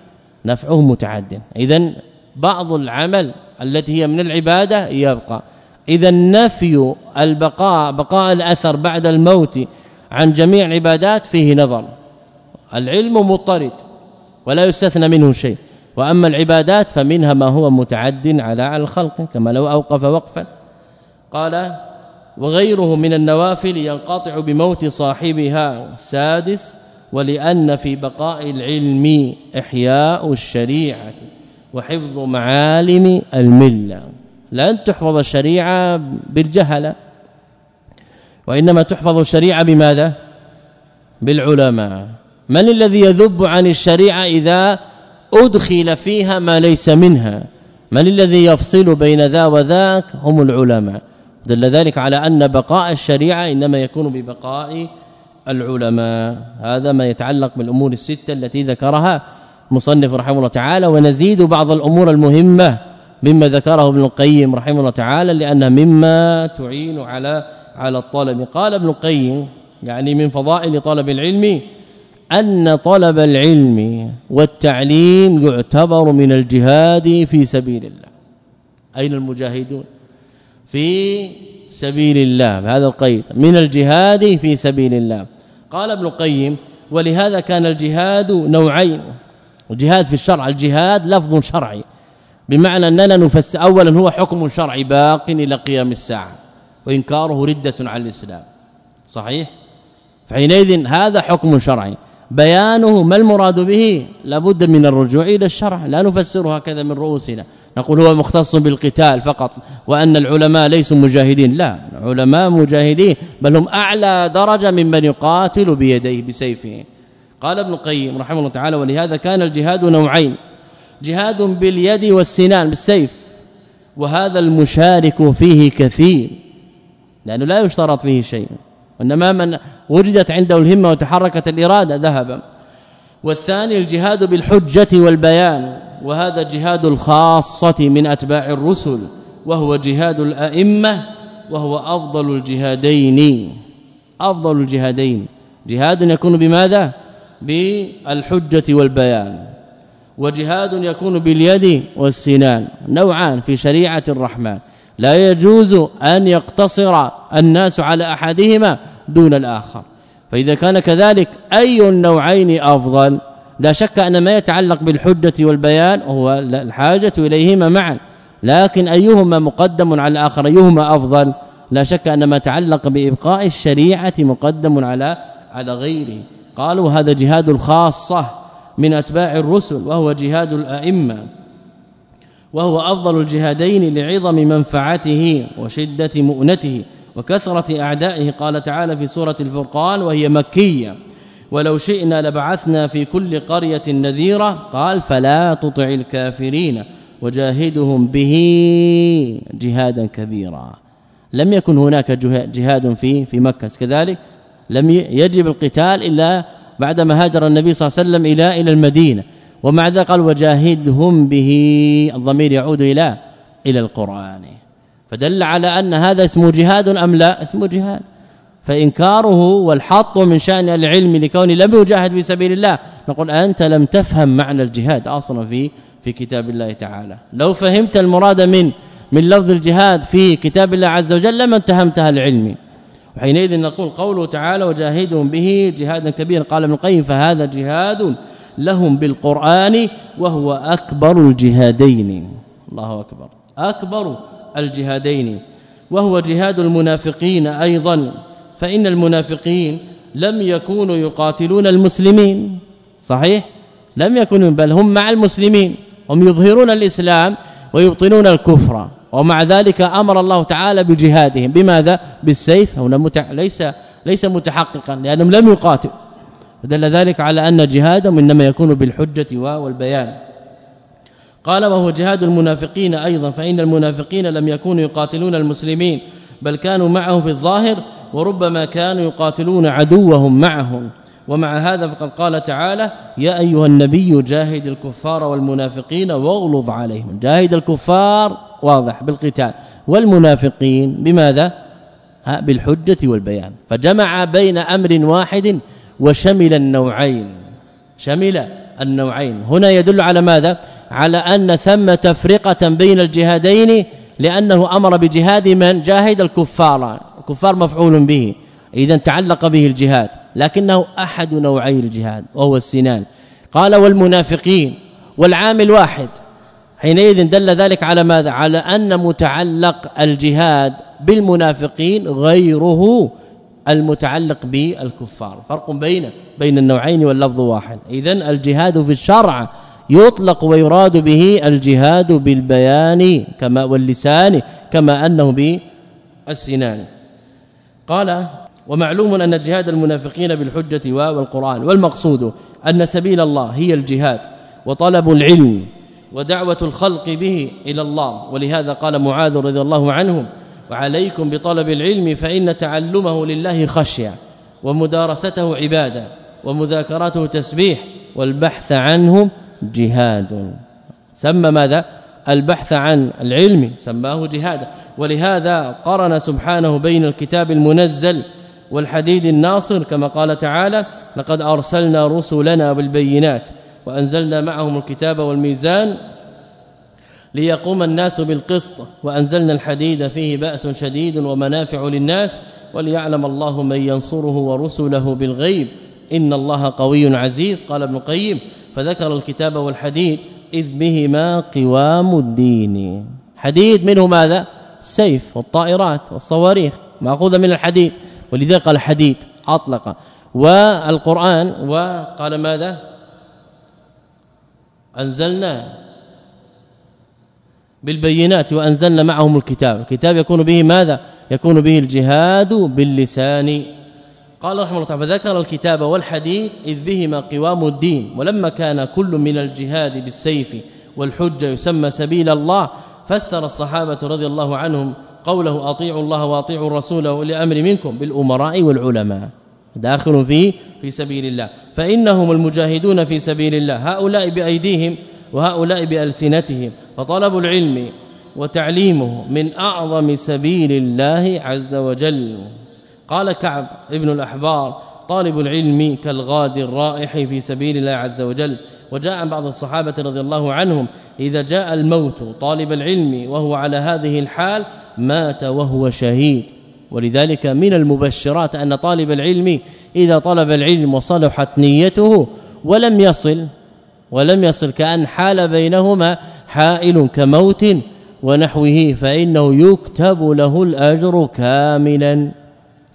نفعه متعد. اذا بعض العمل التي هي من العبادة يبقى. اذا نفي البقاء بقاء الأثر بعد الموت عن جميع العبادات فيه نظر. العلم مضطرد ولا يستثنى منه شيء. وأما العبادات فمنها ما هو متعد على على الخلق كما لو أوقف وقفا. قال وغيره من النوافل ينقطع بموت صاحبها سادس ولأن في بقاء العلم إحياء الشريعة وحفظ معالم الملة. لن تحفظ الشريعة بالجهلة وإنما تحفظ الشريعة بماذا؟ بالعلماء. من الذي يذب عن الشريعة إذا أدخل فيها ما ليس منها؟ من الذي يفصل بين ذا وذاك؟ هم العلماء. دل ذلك على أن بقاء الشريعة إنما يكون ببقاء العلماء. هذا ما يتعلق بالأمور الستة التي ذكرها مصنف رحمه الله تعالى ونزيد بعض الأمور المهمة مما ذكره ابن القيم رحمه الله تعالى لأن مما تعين على على الطلب. قال ابن القيم يعني من فضائل طلب العلم أن طلب العلم والتعليم يعتبر من الجهاد في سبيل الله. أين المجاهدون؟ في سبيل الله بهذا القيد. من الجهاد في سبيل الله. قال ابن القيم ولهذا كان الجهاد نوعين. الجهاد في الشرع الجهاد لفظ شرعي بمعنى أننا نفسر اولا هو حكم شرعي باق إلى قيام الساعة وإنكاره ردة على الإسلام. صحيح؟ فحينئذ هذا حكم شرعي. بيانه ما المراد به؟ لابد من الرجوع إلى الشرع. لا نفسره هكذا من رؤوسنا. نقول هو مختص بالقتال فقط وأن العلماء ليسوا مجاهدين. لا علماء مجاهدين بل هم أعلى درجة ممن يقاتل بيديه بسيفه. قال ابن القيم رحمه الله تعالى ولهذا كان الجهاد نوعين جهاد باليد والسنان بالسيف. وهذا المشارك فيه كثير لأنه لا يشترط فيه شيء. وإنما من وجدت عنده الهمة وتحركت الإرادة ذهب. والثاني الجهاد بالحجة والبيان. وهذا جهاد الخاصة من أتباع الرسل وهو جهاد الأئمة وهو أفضل الجهادين. أفضل الجهادين. جهاد يكون بماذا؟ بالحجة والبيان. وجهاد يكون باليد والسنان نوعان في شريعة الرحمن. لا يجوز أن يقتصر الناس على أحدهما دون الآخر. فإذا كان كذلك أي النوعين أفضل؟ لا شك أن ما يتعلق بالحجة والبيان هو الحاجة إليهما معا لكن أيهما مقدم على الآخر أيهما أفضل؟ لا شك أن ما يتعلق بإبقاء الشريعة مقدم على على غيره. قالوا هذا جهاد الخاصة من أتباع الرسل وهو جهاد الأئمة وهو أفضل الجهادين لعظم منفعته وشدة مؤنته وكثرة أعدائه. قال تعالى في سورة الفرقان وهي مكية. ولو شئنا لبعثنا في كل قرية نذيرا قال فلا تطع الكافرين. وجاهدهم به جهادا كبيرا. لم يكن هناك جهاد في في مكة. كذلك لم يجب القتال إلا بعدما هاجر النبي صلى الله عليه وسلم إلى إلى المدينة. ومع ذلك قال وجاهدهم به. الضمير يعود إلى إلى القرآن. فدل على أن هذا اسمه جهاد أم لا؟ اسمه جهاد. فإنكاره والحط من شأن العلم لكون لم يجاهد في سبيل الله. نقول أنت لم تفهم معنى الجهاد أصلا في في كتاب الله تعالى. لو فهمت المراد من من لفظ الجهاد في كتاب الله عز وجل لما اتهمتها العلم. وحينئذ نقول قوله تعالى وجاهدهم به جهادا كبيرا قال ابن القيم فهذا جهاد لهم بالقرآن وهو أكبر الجهادين الله أكبر. أكبر الجهادين. وهو جهاد المنافقين أيضا. فإن المنافقين لم يكونوا يقاتلون المسلمين. صحيح؟ لم يكونوا بل هم مع المسلمين. هم يظهرون الإسلام ويبطنون الكفر. ومع ذلك أمر الله تعالى بجهادهم. بماذا؟ بالسيف. هنا متع... ليس ليس متحققا لأنهم لم يقاتلوا. دل ذلك على أن جهادهم إنما يكون بالحجة والبيان. قال وهو جهاد المنافقين أيضا فإن المنافقين لم يكونوا يقاتلون المسلمين بل كانوا معهم في الظاهر وربما كانوا يقاتلون عدوهم معهم. ومع هذا فقد قال تعالى يا أيها النبي جاهد الكفار والمنافقين واغلظ عليهم. جاهد الكفار واضح بالقتال والمنافقين بماذا؟ بالحجة والبيان. فجمع بين أمر واحد وشمل النوعين. شمل النوعين. هنا يدل على ماذا؟ على أن ثم تفرقة بين الجهادين لأنه أمر بجهاد من؟ جاهد الكفار. الكفار مفعول به إذا تعلق به الجهاد لكنه أحد نوعي الجهاد وهو السنان. قال والمنافقين والعامل واحد حينئذ دل ذلك على ماذا؟ على أن متعلق الجهاد بالمنافقين غيره المتعلق بالكفار. فرق بين بين النوعين واللفظ واحد. اذا الجهاد في الشرع يطلق ويراد به الجهاد بالبيان كما واللسان كما أنه بالسنان. قال ومعلوم أن جهاد المنافقين بالحجة والقرآن والمقصود أن سبيل الله هي الجهاد وطلب العلم ودعوة الخلق به إلى الله. ولهذا قال معاذ رضي الله عنه وعليكم بطلب العلم فإن تعلمه لله خشية ومدارسته عبادة ومذاكرته تسبيح والبحث عنه جهاد. سمى ماذا؟ البحث عن العلم سماه جهادا. ولهذا قرن سبحانه بين الكتاب المنزل والحديد الناصر كما قال تعالى لقد أرسلنا رسلنا بالبينات وأنزلنا معهم الكتاب والميزان ليقوم الناس بالقسط وأنزلنا الحديد فيه بأس شديد ومنافع للناس وليعلم الله من ينصره ورسله بالغيب. إن الله قوي عزيز. قال ابن القيم فذكر الكتاب والحديد إذ بهما قوام الدين. حديد منه ماذا؟ السيف والطائرات والصواريخ مأخوذة من الحديد ولذلك قال حديد أطلق. والقرآن وقال ماذا؟ أنزلنا بالبينات وأنزلنا معهم الكتاب. الكتاب يكون به ماذا؟ يكون به الجهاد باللسان. قال رحمه الله تعالى فذكر الكتاب والحديث إذ بهما قوام الدين ولما كان كل من الجهاد بالسيف والحجة يسمى سبيل الله فسر الصحابة رضي الله عنهم قوله أطيعوا الله وأطيعوا الرسول واولي منكم بالأمراء والعلماء. داخل في في سبيل الله. فإنهم المجاهدون في سبيل الله هؤلاء بأيديهم وهؤلاء بألسنتهم فطلب العلم وتعليمه من أعظم سبيل الله عز وجل. قال كعب ابن الأحبار طالب العلم كالغاد الرائح في سبيل الله عز وجل. وجاء عن بعض الصحابة رضي الله عنهم إذا جاء الموت طالب العلم وهو على هذه الحال مات وهو شهيد. ولذلك من المبشرات أن طالب العلم إذا طلب العلم وصلحت نيته ولم يصل ولم يصل كأن حال بينهما حائل كموت ونحوه فإنه يكتب له الأجر كاملا.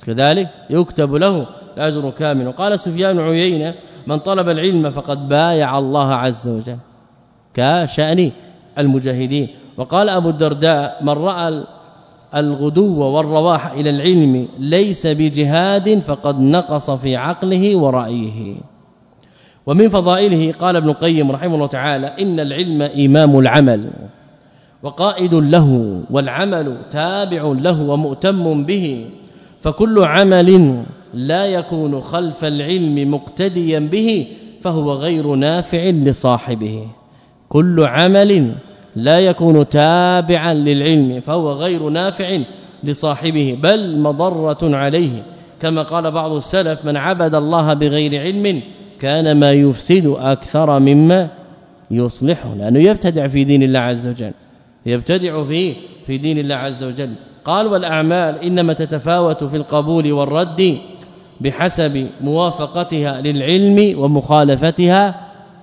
كذلك يكتب له الاجر كامل. وقال سفيان عيينة من طلب العلم فقد بايع الله عز وجل. كشأن المجاهدين. وقال أبو الدرداء من رأى الغدو والرواح إلى العلم ليس بجهاد فقد نقص في عقله ورأيه. ومن فضائله قال ابن القيم رحمه الله تعالى إن العلم إمام العمل وقائد له والعمل تابع له ومؤتم به. فكل عمل لا يكون خلف العلم مقتديا به فهو غير نافع لصاحبه. كل عمل لا يكون تابعا للعلم فهو غير نافع لصاحبه بل مضرة عليه. كما قال بعض السلف من عبد الله بغير علم كان ما يفسد أكثر مما يصلحه. لأنه يبتدع في دين الله عز وجل. يبتدع في في دين الله عز وجل. قال والأعمال إنما تتفاوت في القبول والرد بحسب موافقتها للعلم ومخالفتها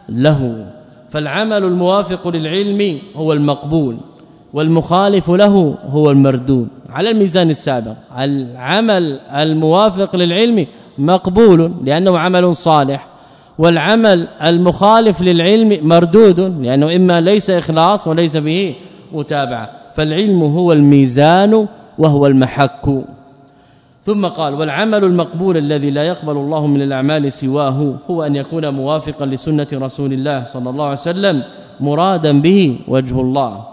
له. فالعمل الموافق للعلم هو المقبول والمخالف له هو المردود. على الميزان السابق العمل الموافق للعلم مقبول لأنه عمل صالح والعمل المخالف للعلم مردود لأنه إما ليس إخلاص وليس به متابعة. فالعلم هو الميزان وهو المحك. ثم قال والعمل المقبول الذي لا يقبل الله من الأعمال سواه هو أن يكون موافقا لسنة رسول الله صلى الله عليه وسلم مرادا به وجه الله.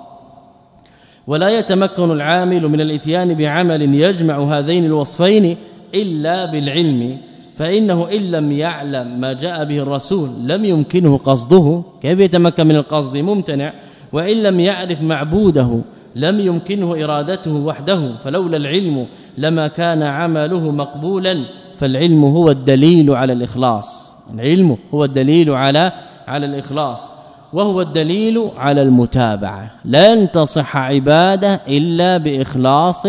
ولا يتمكن العامل من الإتيان بعمل يجمع هذين الوصفين إلا بالعلم فإنه إن لم يعلم ما جاء به الرسول لم يمكنه قصده. كيف يتمكن من القصد؟ ممتنع. وإن لم يعرف معبوده لم يمكنه إرادته وحده فلولا العلم لما كان عمله مقبولا فالعلم هو الدليل على الإخلاص. العلم هو الدليل على على الإخلاص. وهو الدليل على المتابعة. لن تصح عبادة إلا بإخلاص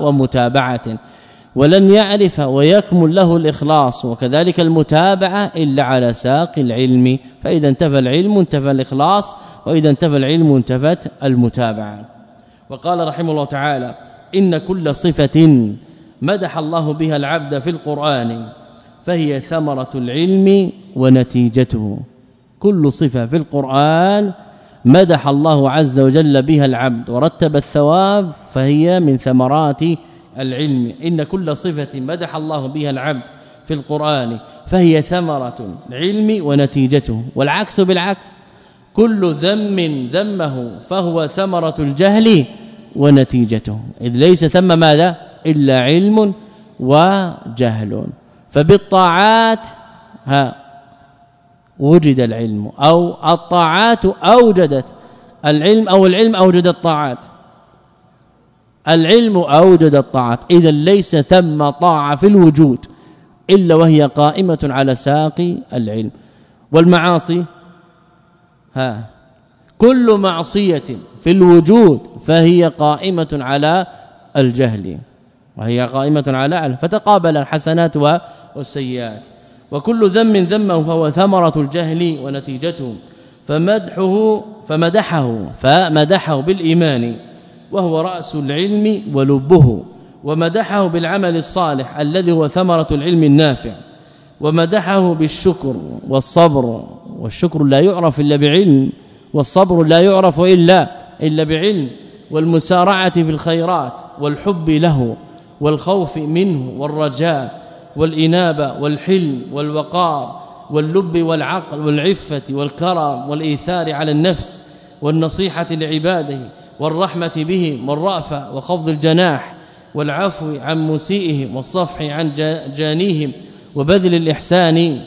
ومتابعة. ولن يعرف ويكمل له الإخلاص وكذلك المتابعة إلا على ساق العلم. فإذا انتفى العلم انتفى الإخلاص وإذا انتفى العلم انتفت المتابعة. وقال رحمه الله تعالى إن كل صفة مدح الله بها العبد في القرآن فهي ثمرة العلم ونتيجته. كل صفة في القرآن مدح الله عز وجل بها العبد ورتب الثواب فهي من ثمرات العلم إن كل صفة مدح الله بها العبد في القرآن فهي ثمرة العلم ونتيجته والعكس بالعكس كل ذم ذمه فهو ثمرة الجهل ونتيجته إذ ليس ثم ماذا؟ إلا علم وجهل. فبالطاعات ها وجد العلم أو الطاعات أوجدت العلم أو العلم أوجد الطاعات. العلم أوجد الطاعات إذا ليس ثم طاعة في الوجود إلا وهي قائمة على ساق العلم. والمعاصي ها كل معصية في الوجود فهي قائمة على الجهل وهي قائمة على فتقابل الحسنات والسيئات. وكل ذم ذمه فهو ثمرة الجهل ونتيجته. فمدحه فمدحه فمدحه بالإيمان. وهو رأس العلم ولبه ومدحه بالعمل الصالح الذي هو ثمرة العلم النافع ومدحه بالشكر والصبر والشكر لا يعرف إلا بعلم والصبر لا يعرف إلا إلا بعلم والمسارعة في الخيرات والحب له والخوف منه والرجاء والانابه والحلم والوقار واللب والعقل والعفة والكرم والإيثار على النفس والنصيحة لعباده والرحمة بهم والرأفة وخفض الجناح والعفو عن مسيئهم والصفح عن جانيهم وبذل الإحسان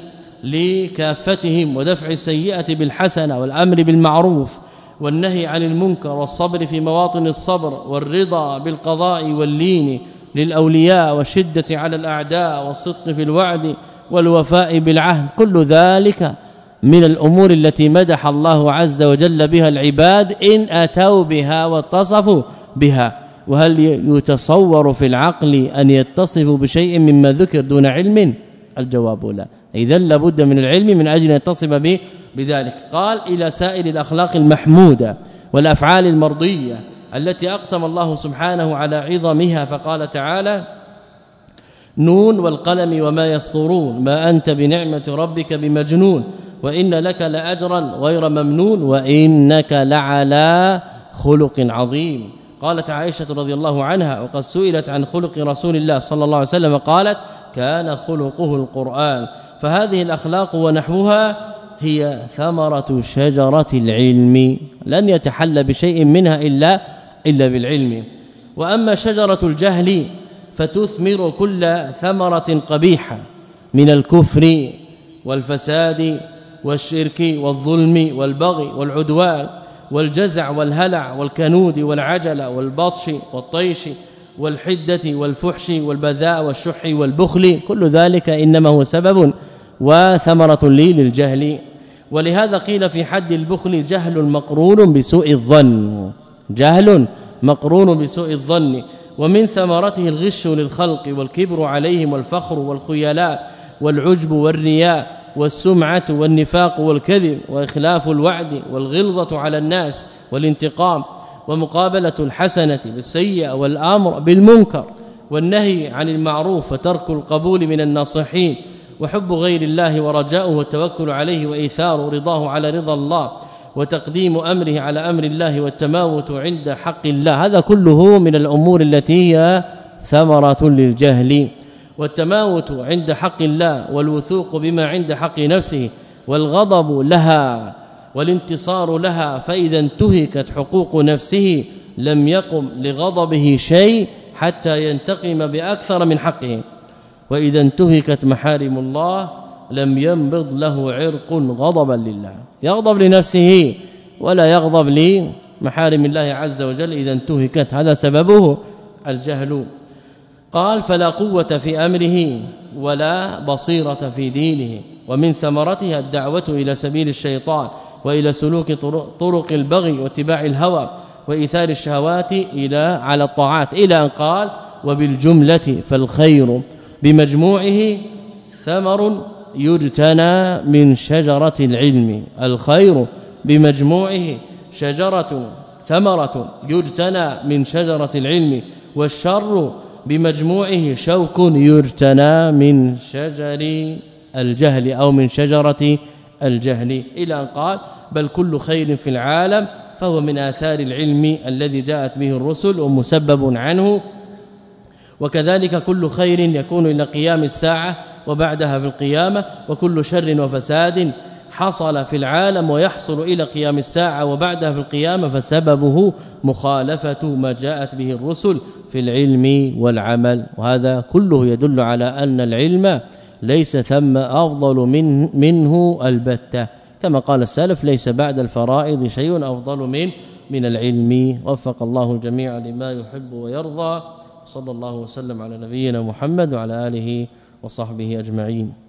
لكافتهم ودفع السيئة بالحسنة والأمر بالمعروف والنهي عن المنكر والصبر في مواطن الصبر والرضا بالقضاء واللين للأولياء والشدة على الأعداء والصدق في الوعد والوفاء بالعهد كل ذلك من الأمور التي مدح الله عز وجل بها العباد إن أتوا بها واتصفوا بها. وهل يتصور في العقل أن يتصفوا بشيء مما ذكر دون علم؟ الجواب لا. اذا لابد من العلم من أجل أن يتصف به بذلك. قال إلى سائر الأخلاق المحمودة والأفعال المرضية التي أقسم الله سبحانه على عظمها. فقال تعالى نون والقلم وما يسطرون ما أنت بنعمة ربك بمجنون. وإن لك لاجرا غير ممنون وإنك لعلى خلق عظيم. قالت عائشة رضي الله عنها وقد سئلت عن خلق رسول الله صلى الله عليه وسلم قالت كان خلقه القرآن فهذه الأخلاق ونحوها هي ثمرة شجرة العلم لن يتحل بشيء منها إلا إلا بالعلم. وأما شجرة الجهل فتثمر كل ثمرة قبيحة من الكفر والفساد والشرك والظلم والبغي والعدوان والجزع والهلع والكنود والعجله والبطش والطيش والحدة والفحش والبذاء والشح والبخل كل ذلك إنما هو سبب وثمرة لي للجهل. ولهذا قيل في حد البخل جهل مقرون بسوء الظن. جهل مقرون بسوء الظن. ومن ثمرته الغش للخلق والكبر عليهم والفخر والخيلاء والعجب والرياء والسمعة والنفاق والكذب وإخلاف الوعد والغلظة على الناس والانتقام ومقابلة الحسنة بالسيئة والأمر بالمنكر والنهي عن المعروف وترك القبول من الناصحين وحب غير الله ورجاؤه والتوكل عليه وايثار رضاه على رضا الله وتقديم أمره على أمر الله والتماوت عند حق الله. هذا كله من الأمور التي هي ثمرة للجهل. والتماوت عند حق الله والوثوق بما عند حق نفسه والغضب لها والانتصار لها فإذا انتهكت حقوق نفسه لم يقم لغضبه شيء حتى ينتقم بأكثر من حقه. وإذا انتهكت محارم الله لم ينبض له عرق غضبا لله. يغضب لنفسه ولا يغضب لمحارم الله عز وجل إذا انتهكت. هذا سببه الجهل. قال فلا قوة في أمره ولا بصيرة في دينه ومن ثمرتها الدعوة إلى سبيل الشيطان وإلى سلوك طرق البغي واتباع الهوى وإيثار الشهوات إلى على الطاعات إلى أن قال وبالجملة فالخير بمجموعه ثمر يجتنى من شجرة العلم الخير بمجموعه شجرة ثمرة يجتنى من شجرة العلم والشر بمجموعه شوك يجتنى من شجر الجهل أو من شجرة الجهل. إلى أن قال بل كل خير في العالم فهو من آثار العلم الذي جاءت به الرسل ومسبب عنه. وكذلك كل خير يكون إلى قيام الساعة وبعدها في القيامة وكل شر وفساد حصل في العالم ويحصل إلى قيام الساعة وبعدها في القيامة فسببه مخالفة ما جاءت به الرسل في العلم والعمل. وهذا كله يدل على أن العلم ليس ثم أفضل من منه البتة. كما قال السلف ليس بعد الفرائض شيء أفضل من من العلم. وفق الله الجميع لما يحب ويرضى. صلى الله وسلم على نبينا محمد وعلى آله وصحبه أجمعين.